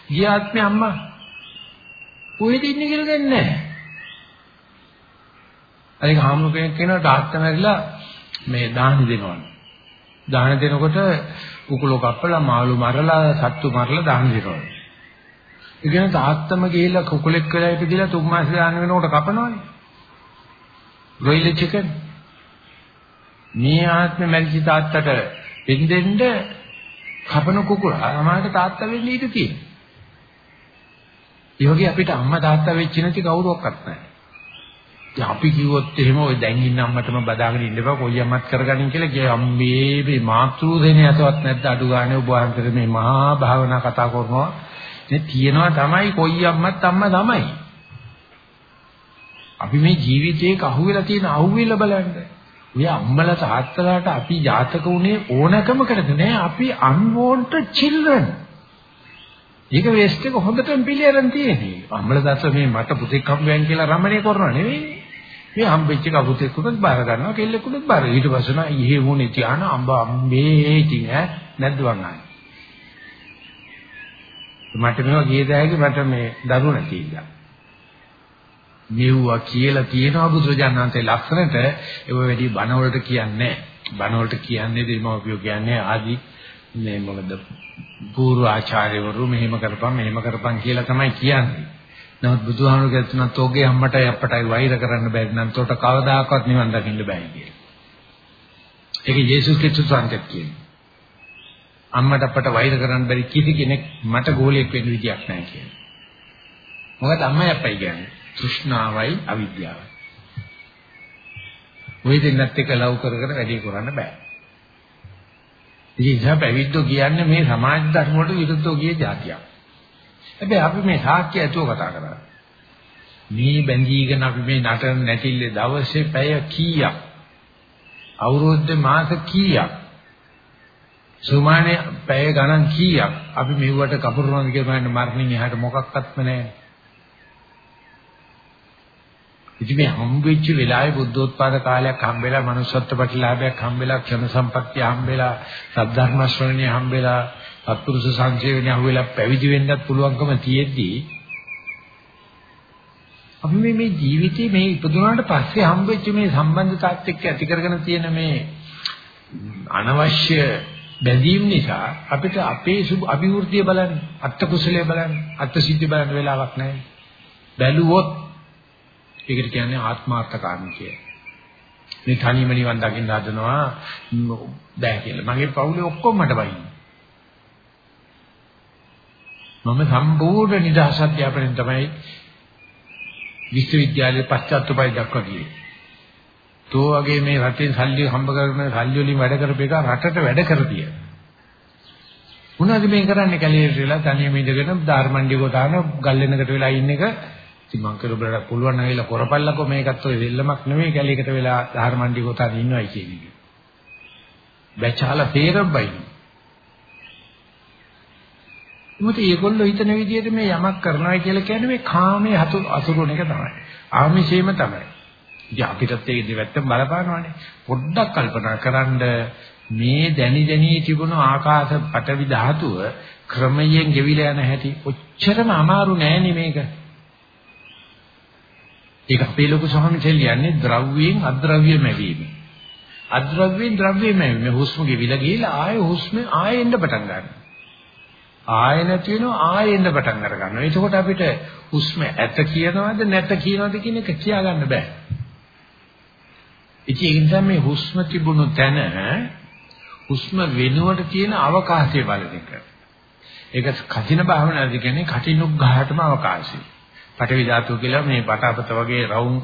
[SPEAKER 1] ගියාත්මේ අම්මා කොහෙද ඉන්නේ කියලා දන්නේ නැහැ. අනික හාමුදුරුවෝ කෙනෙක් කියනවා තාත්තා මැරිලා මේ දාහන දෙනවනේ. දාහන දෙනකොට කුකුලෝ කප්පලා මාළු මරලා සත්තු මරලා දාහන දෙනවා. ඒ කියන්නේ තාත්තම ගිහිල්ලා කුකුලෙක් වෙලා ඉපදිලා තුන් මාස දාන වෙනකොට කපනවනේ. Broiler chicken මේ ආත්ම මැරිච්ච තාත්තට දෙන්නෙන්ද කපන කුකුලා අමාරට තාත්තා වෙන්න ඊට තියෙනවා. ඒ වගේ අපිට අම්මා තාත්තා වෙච්ච නැති කවුරුවක්වත් නැහැ. ඉතින් අපි කිව්වොත් එහෙම ඔය දැන් ඉන්න අම්මටම බදාගෙන ඉන්න බෑ කොයි අම්මත් කරගනින් කියලා කිය අම්මේ මේ මාතෘ දෙන්නේ අතවත් නැද්ද අඩු ගානේ ඔබ වහන්සේ මේ මහා භාවනා කතා කරනවා. මේ තියනවා තමයි කොයි අම්මත් අම්මා තමයි. අපි මේ ජීවිතේක අහුවෙලා තියෙන අහුවෙල බලන්න. ඔය අම්මලා තාත්තලාට අපි ජාතක උනේ ඕනකමකටද නෑ අපි unwanted children. ඒක වේස්ට් එක හොඳටම පිළියරන් තියෙන්නේ. අම්මලා තාත්තා මේ මට පුතෙක් හම්බෙන් කියලා රමණේ කරනවා නෙවෙයි. මේ හම්බෙච්ච කපුතෙකුට බාර ගන්නවා කෙල්ලෙකුට බාර. ඊට පස්සේ නා ඉහි වුණේ තියාන අම්බ අම්බේ ඉතින් ඈ නැද්ද වංගායි. මට මේවා ගියේ දැයිගේ මට මේ දරුණ තියෙනවා. මෙව්වා කියලා තියෙනවා බුදුරජාණන් වහන්සේ ලක්ෂණට ඒව වැඩි බණ වලට කියන්නේ බණ වලට කියන්නේ දෙමව්පියෝ කියන්නේ ආදි මේ මොකද පූර්ව ආචාර්යවරු මෙහෙම කරපන් මෙහෙම කරපන් කියලා තමයි කියන්නේ. නමුත් බුදුහාමුදුරුවෝ කියනවා තෝගේ අම්මටයි අප්පටයි වෛර කරන්න බැරි නම් තොට කවදාකවත් නිවන් දකින්න බෑ කියලා. ඒක යේසුස් ක්‍රිස්තුස් වහන්සේ කියනවා. අම්මට අප්පට වෛර කරන්න බැරි කිසි කෙනෙක් මට ගෝලියෙක් වෙන්න විදියක් නැහැ කියලා. මොකද අම්මයි අප්පයි කියන්නේ තෘෂ්ණාවයි අවිද්‍යාවයි. ওই දෙන්නත් එක ලව් කර කර වැඩේ කරන්න බෑ. ඉතින් ඉතින් පැවිද්දෝ කියන්නේ මේ සමාජ ධර්ම වලට විරුද්ධව ගිය જાතියක්. හැබැයි අපි මේ සාක්‍ය ඇතුව කතා කරා. මේ බැඳීගෙන අපි මේ නටන නැටිල්ලේ දවසේ පැය කීයක්? අවුරුද්ද මාස කීයක්? සුමානේ පැය ගණන් කීයක්? අපි මෙව්වට කපුරුනද කියලා බලන්න මරණින් එහාට මොකක්වත්ම නැහැ. ඉතින් මේ හම්බෙච්ච වෙලාවේ බුද්ධෝත්පාද කාලයක් හම්බෙලා manussත්ව ප්‍රතිලාභයක් හම්බෙලා ක්ෂණ සම්පත්තිය හම්බෙලා සද්ධර්ම ශ්‍රවණිය හම්බෙලා සත්පුරුෂ සංසේවණිය හම්බෙලා පැවිදි වෙන්නත් පුළුවන්කම තියෙද්දී අපි මේ මේ ජීවිතේ මේ ඉපදුනාට පස්සේ හම්බෙච්ච මේ සම්බන්ධතාවත් එක්ක ඇති කරගෙන තියෙන මේ අනවශ්‍ය බැඳීම් නිසා අපිට අපේ සුබ අභිවෘද්ධිය බලන්න අත්ත කුසලයේ බලන්න අත්ත සිද්ධි බලන්න වෙලාවක් නැහැ. බැලුවොත් ඒකට කියන්නේ ආත්මාර්ථකාමී කියලා. මේ තනියම නිවන් දකින්න හදනවා බෑ කියලා. මගේ පවුලේ ඔක්කොම මට වයින්. මම සම්පූර්ණ නිදහස් අධ්‍යාපනයෙන් තමයි විශ්වවිද්‍යාලයේ පශ්චාත්තුපයි දක්වා ගියේ. තෝ වගේ මේ රටේ සල්ලි හම්බ කරගෙන සල්ලි වලින් වැඩ කරපේක රටට වැඩ කරතිය. මොනවද මේ කරන්නේ කැලියට වෙලා තනියම ඉඳගෙන ධර්මණ්ඩි ගොතාන ගල්ලෙනකට වෙලා ඉන්න එක ඉතින් මං කියලා බලලා පුළුවන් නම් එලා කරපල්ලකෝ මේකත් ඔය දෙල්ලමක් නෙමෙයි කැලියකට වෙලා ධර්මණ්ඩි ගොතාන ඉන්නවයි කියන එක. බැචාලා තේරෙබ්බයි. මොකද මේගොල්ලෝ හිතන විදිහට මේ යමක් කරනවා කියලා කියන්නේ මේ කාමයේ හතු අසුරුණ එක තමයි. ආමිෂේම තමයි. ඉතින් අපිටත් ඒක දෙවැත්තෙන් බලපානවානේ. පොඩ්ඩක් කල්පනා කරන්න මේ දැනි දැනි තිබුණු ආකාශ පටවි ධාතුව ක්‍රමයෙන් ගෙවිලා යන හැටි ඔච්චරම අමාරු නෑනේ මේක. ඒක අපේ ලොකු සමමිතෙල් යන්නේ ද්‍රව්‍යයෙන් අද්‍රව්‍යම වීම. අද්‍රව්‍යයෙන් ද්‍රව්‍යම වීම. හුස්ම ගෙවිලා ගිහලා ආයෙ හුස්ම ආයෙ එන්න පටන් ගන්නවා. ආයෙ නැති වෙනවා ආයෙ එන්න පටන් අර ගන්නවා. එතකොට අපිට හුස්ම ඇත කියනවද නැත කියනවද කියන එක කියා ගන්න බෑ. ඉතින් ඒ නිසා මේ හුස්ම තිබුණු තැන හුස්ම වෙනුවට තියෙන අවකාශය බලන එක. ඒක කඨින භාවනාවද කියන්නේ කඨිනුග්ඝාටම අවකාශය. පටවි ධාතුව කියලා මේ පටාපත වගේ රවුම්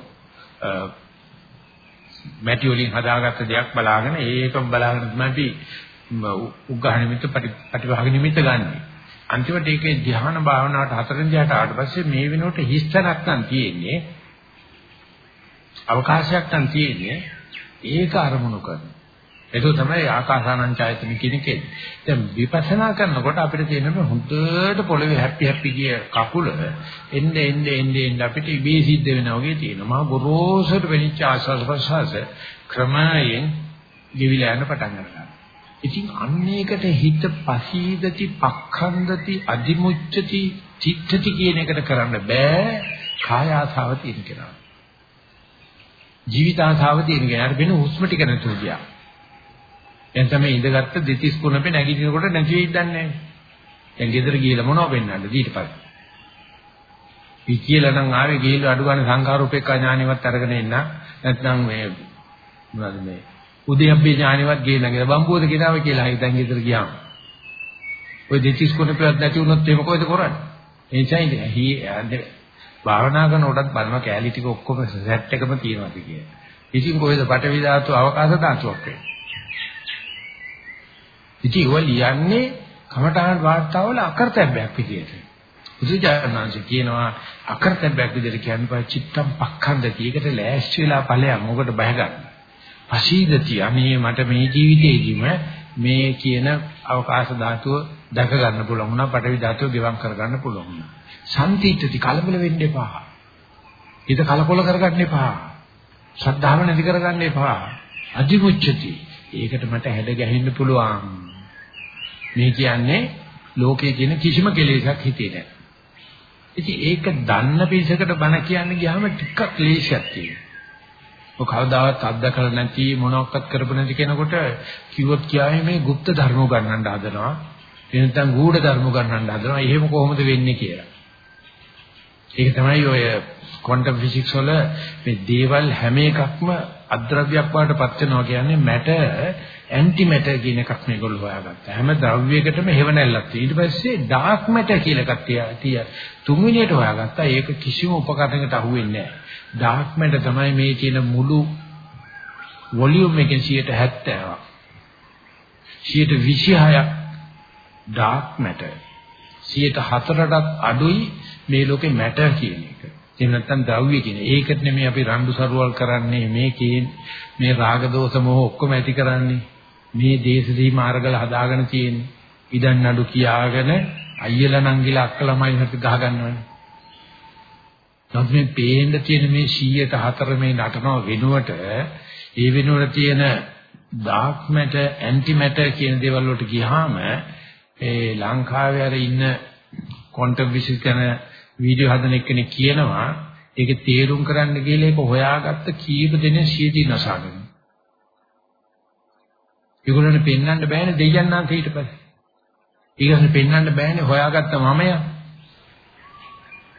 [SPEAKER 1] මැටි වලින් හදාගත්ත දෙයක් බලාගෙන ඒකම බලාගෙන තමයි උග්ඝහ නිමිත්ත ප්‍රතිභාග නිමිත්ත ගන්නෙ. අන්තිමට ඒකේ ධ්‍යාන භාවනාවට හතරෙන් දිහාට ආවට පස්සේ මේ වෙනකොට හිස්තනක් නම් තියෙන්නේ. අවකාශයක් නම් තියෙන්නේ. ඒක අරමුණු කරනවා. ඒක තමයි ආකාසානං ඡායතන කියන එකේ. දැන් විපස්සනා කරනකොට අපිට තියෙනවා හොඳට පොළවේ හැපි හැපි ගිය කකුල එන්නේ එන්නේ එන්නේ එන්නේ අපිට ඉබේ සිද්ධ වෙනවා වගේ තියෙනවා. මහා ගොරෝසුට වෙනිච්ච ආස්වාද ප්‍රසවාස ක්‍රමයෙන් ගෙවිලා යන පටන් ගන්නවා. ඉතින් අන්නේකට හිත පසීදති, පක්ඛන්දති, අදිමුච්ඡති, චිත්තති කියන එකට කරන්න බෑ. කාය ආසාව තියෙන කෙනා. ජීවිත ආසාව තියෙන කෙනාට වෙන හුස්ම ටික නැතුව ගියා. දැන් තමයි ඉඳගත්ත දෙතිස් කුණපේ නැගිටිනකොට නැති වෙයිද දන්නේ නැහැ. දැන් ගෙදර ගිහලා මොනව වෙන්නද ඊට පස්සේ. පිටියල නම් ආවේ ගිහලා අඩු ගන්න සංඛාරූපේක්ඛා ඥානෙවත් අරගෙන එන්න. නැත්නම් මේ මොනවද මේ උදයබ්බේ ඥානෙවත් ගේලා නේද බම්බුවද ගෙනාව කියලා හයි දැන් ගෙදර ගියාම. ඔය දෙතිස් කුණපේවත් නැති වුණොත් එහෙම කොහෙද කරන්නේ? ඒ නිසා ඉතින් භාවනා කරනකොටත් බලන කැලී ටික ඔක්කොම සෙට් එකම තියෙනවා කියලා. ඉතින් කොහෙද පටවි ධාතු අවකාශ ධාතුවක් වෙන්නේ? ඉතින් ඒව ලියන්නේ කමඨාන වාර්තාවල අකර්තව්‍යයක් විදියට. බුදුජානනාංශ කියනවා අකර්තව්‍යයක් විදියට කියන්නේ චිත්තම් පක්ඛන්දති. ඒකට ලෑස්ති වෙලා ඵලයක් මොකට බය ගන්න. අශීදති අනේ මට මේ ජීවිතේදීම මේ කියන අවකාශ ධාතුව දැක ගන්න පුළුවන් වුණා පටවි ධාතුව ගෙවම් කර ගන්න පුළුවන් වුණා. සම්තිත්‍ත්‍ති කලබල වෙන්න එපා. හිත කලකොල කරගන්න එපා. ශ්‍රද්ධාව නැති කරගන්න එපා. අධිමුච්ඡති. ඒකට මට හැඩ ගැහෙන්න පුළුවන්. මේ කියන්නේ ලෝකයේ කියන කිසිම කෙලෙසක් හිතේ නැහැ. ඉතින් ඒක දන්න පිළිසකට බණ කියන්න ගියාම ටිකක් ක්ලේශයක් තියෙනවා. ඔය කවදාවත් අත්දකලා නැති මොනක්වත් කරපු නැති කෙනෙකුට කිව්වොත් කියාවේ මේ গুপ্ত ධර්ම ගන්නන්න හදනවා. එනතන් ගූඪ ධර්ම ගන්නන්න හදනවා. එහෙම කොහොමද වෙන්නේ කියලා. ඒක තමයි ඔය ක්වොන්ටම් ෆිසික්ස් වල මේ දේවල් හැම එකක්ම අද්‍රව්‍යයක් වඩටපත් වෙනවා කියන්නේ මැටර් ඇන්ටි මැටර් කියන එකක් මේගොල්ලෝ හොයාගත්තා. හැම ද්‍රව්‍යයකටම හේව නැල්ලක් තියෙනවා. ඊට පස්සේ ඩාර්ක් මැටර් කියලා එකක් තිය තුන්වෙනියට හොයාගත්තා. ඒක කිසිම උපකරණයකට අහු වෙන්නේ නැහැ. ඩාර්ක් මැටර් තමයි මේ කියන මුළු වොලියුම් එකෙන් 70ක්. 126ක් ඩාර්ක් මැටර්. 104ටත් අඩුයි මේ ලෝකේ මැටර් කියන එක. එහෙම නැත්නම් ද්‍රව්‍ය කියන. ඒකට නෙමෙයි අපි රණ්ඩු සරුවල් කරන්නේ මේකේ මේ රාග දෝෂ මොහ ඔක්කොම ඇති කරන්නේ. මේ දේශදී මාර්ගල හදාගෙන තියෙන්නේ. ඉදන් නඩු කියාගෙන අයියලා නංගිලා අක්කලමයි හිත ගහ ගන්නවනේ. නමුත් මේ පේන්න තියෙන මේ 104 මේ නටනව වෙනුවට ඒ වෙනුවට තියෙන ඩාර්ක් මැටර් ඇන්ටි මැටර් කියන දේවල් වලට ගියාම ඒ ලංකාවේ අර ඉන්න ක්වොන්ටම් ෆිසික්ස් ගැන වීඩියෝ හදන එක්කෙනෙක් කියනවා ඒක තේරුම් කරන්න ගිහලා ඒක හොයාගත්ත කීප දෙනෙක් සියදී නසාගෙන. ඒගොල්ලන්ට පෙන්වන්න බෑනේ දෙයයන්ාන්ත ඊට පස්සේ. ඊගොල්ලන්ට පෙන්වන්න බෑනේ හොයාගත්ත මමයා.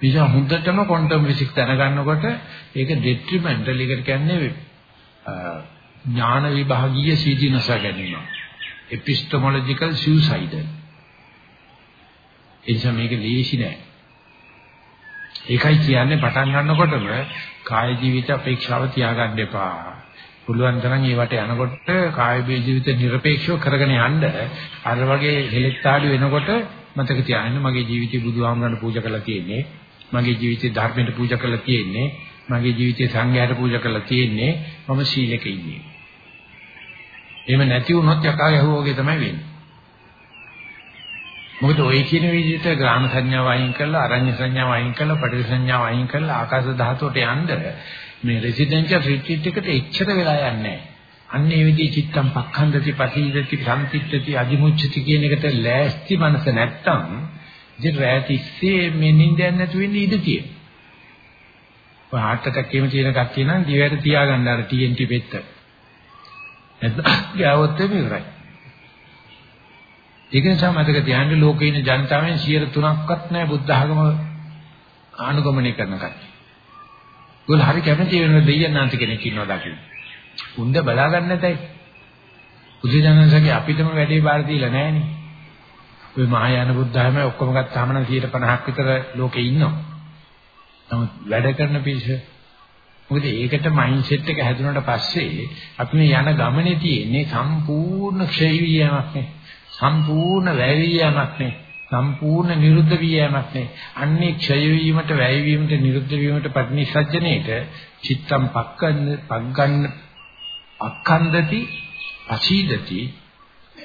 [SPEAKER 1] නිසා හොඳටම ක්වොන්ටම් ෆිසික්ස් දැනගන්නකොට ඒක ඩෙට්‍රිමෙන්ටල් එකට කියන්නේ ඥාන විභාගීය සියදී නසා ගැනීම. epistemological suicide. එනිසා මේක ලේසි නෑ. ඒකයි කියන්නේ පටන් ගන්නකොටම කාය ජීවිත අපේක්ෂාව තියාගන්න එපා. පුළුවන් තරම් ඒවට යනකොට කාය ජීවිත নিরপেক্ষව කරගෙන යන්න අර වගේ හෙලෙත්තාඩු වෙනකොට මතක තියාගන්න මගේ ජීවිතේ බුදුහාමරණ පූජා කරලා තියෙන්නේ. මගේ ජීවිතේ ධර්මයට පූජා කරලා තියෙන්නේ. මගේ ජීවිතේ සංඝයාට පූජා කරලා තියෙන්නේ. මම සීලක ඉන්නේ. එහෙම නැති වුණොත් යකා ගැහුවෝගේ තමයි වෙන්නේ. මොකද ඔය කියන විදිහට ග්‍රාම සංඥාව අයින් කරලා අරඤ්‍ය සංඥාව අයින් කරලා පටිඝ සංඥාව අයින් කරලා ආකාශ ධාතුවට යන්න මේ රෙසිඩෙන්ෂල් රිට්‍රීට් එකට එච්චර වෙලා යන්නේ නැහැ. අන්න ඒ විදිහේ චිත්තම් පක්ඛන්දති පසීදති සම්තිත්‍ත්‍ති අදිමුච්ඡති කියන එකට ලෑස්ති මනස නැත්තම් ඉතින් රැට ඉස්සේ මේ නිින්දයක් නැතු වෙන්නේ ඉඳ තියෙනවා. ඔය heart attack එකේම තියෙන කට්ටිය නම් දිවයට තියාගන්න අර TNT පෙත්ත. නැත්නම් ගාවොත් එමෙරයි. ඒක නිසා මතක තියාගන්න ලෝකේ ඉන්න ජනතාවෙන් 3%ක්වත් නැහැ බුද්ධ ආගම ආනුගමනය කරන කට්ටිය. ඒගොල්ලෝ හරි කැමති වෙන දෙයයන්ාන්ත කෙනෙක් ඉන්නවා දකින්න. උන්ද බලා ගන්න නැතයි. බුදුජානකගේ අපිටම වැඩේ බාර දීලා නැහනේ. ඔය මහායාන බුද්ධ ආගමේ ඔක්කොම ගත්තාම නම් 150ක් විතර ලෝකේ ඉන්නවා. නමුත් වැඩ කරන පිරිස මොකද ඒකට මයින්ඩ් සෙට් එක හැදුනට පස්සේ අපි මේ යන ගමනේ තියෙන්නේ සම්පූර්ණ ක්ෂය වීමක් නේ. සම්පූර්ණ වැය වීමක් නේ. සම්පූර්ණ නිරුද්ධ වීමක් නේ. අන්නේ ක්ෂය වීමට වැය වීමට නිරුද්ධ වීමට පටිනිසජ්ජනේට චිත්තම් පක්කන්න පග්ගන්න අක්ඛන්දති අසීදති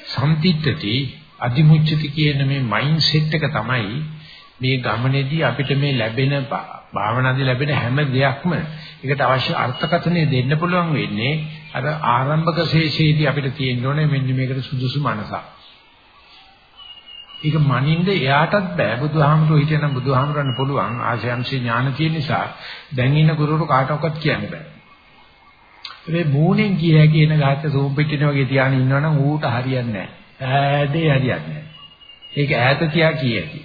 [SPEAKER 1] සම්තිත්‍ත්‍ති අදිමුච්චති කියන මේ මයින්ඩ් සෙට් එක තමයි මේ ගමනේදී අපිට මේ ලැබෙන භාවනාදී ලැබෙන හැම දෙයක්ම ඒකට අවශ්‍ය අර්ථකථනය දෙන්න පුළුවන් වෙන්නේ අර ආරම්භක ශේෂයේදී අපිට තියෙන්න ඕනේ මෙන්න මේකට සුදුසු මනසක්. ඒක මනින්ද එයාටත් බෑ බුදුහාමුදුරුවෝ හිටියනම් බුදුහාමුදුරන්න පුළුවන් ආශයන්සේ ඥාන තියෙන නිසා දැන් ඉන්න ගුරුවරු කාටවත් කියන්න බෑ. මේ මූණෙන් කිය හැකි එන ගහක සෝම් පිටින වගේ තියාගෙන ඉන්නවනම් ඌට හරියන්නේ නෑ. ඈදේ හරියන්නේ නෑ. ඒක ඈත තියා කිය හැකි.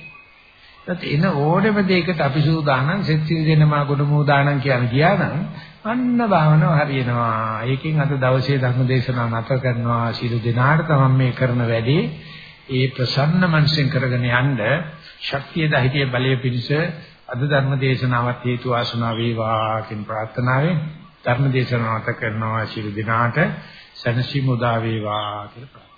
[SPEAKER 1] ඒත් එන ඕනෙම දෙයකට අපි සූදානම් සෙත් සිල් දෙනමා ගොඩ මූදානම් කියන ගියානම් අන්න භාවනාව හරියනවා. ඒකෙන් අද දවසේ ධර්ම දේශනාව නැතර කරනවා. සියලු දෙනාට තමයි මේ කරන වැඩේ ඒ ප්‍රසන්න මනසෙන් කරගෙන යන්න ශක්තිය දහිතේ බලය පිණිස අද ධර්ම දේශනාවත් හේතු ආසනා වේවා කියන ප්‍රාර්ථනාවෙන් ධර්ම දේශනාවට කරනවා ශිරු දිනාට සනසි මුදා වේවා කියලා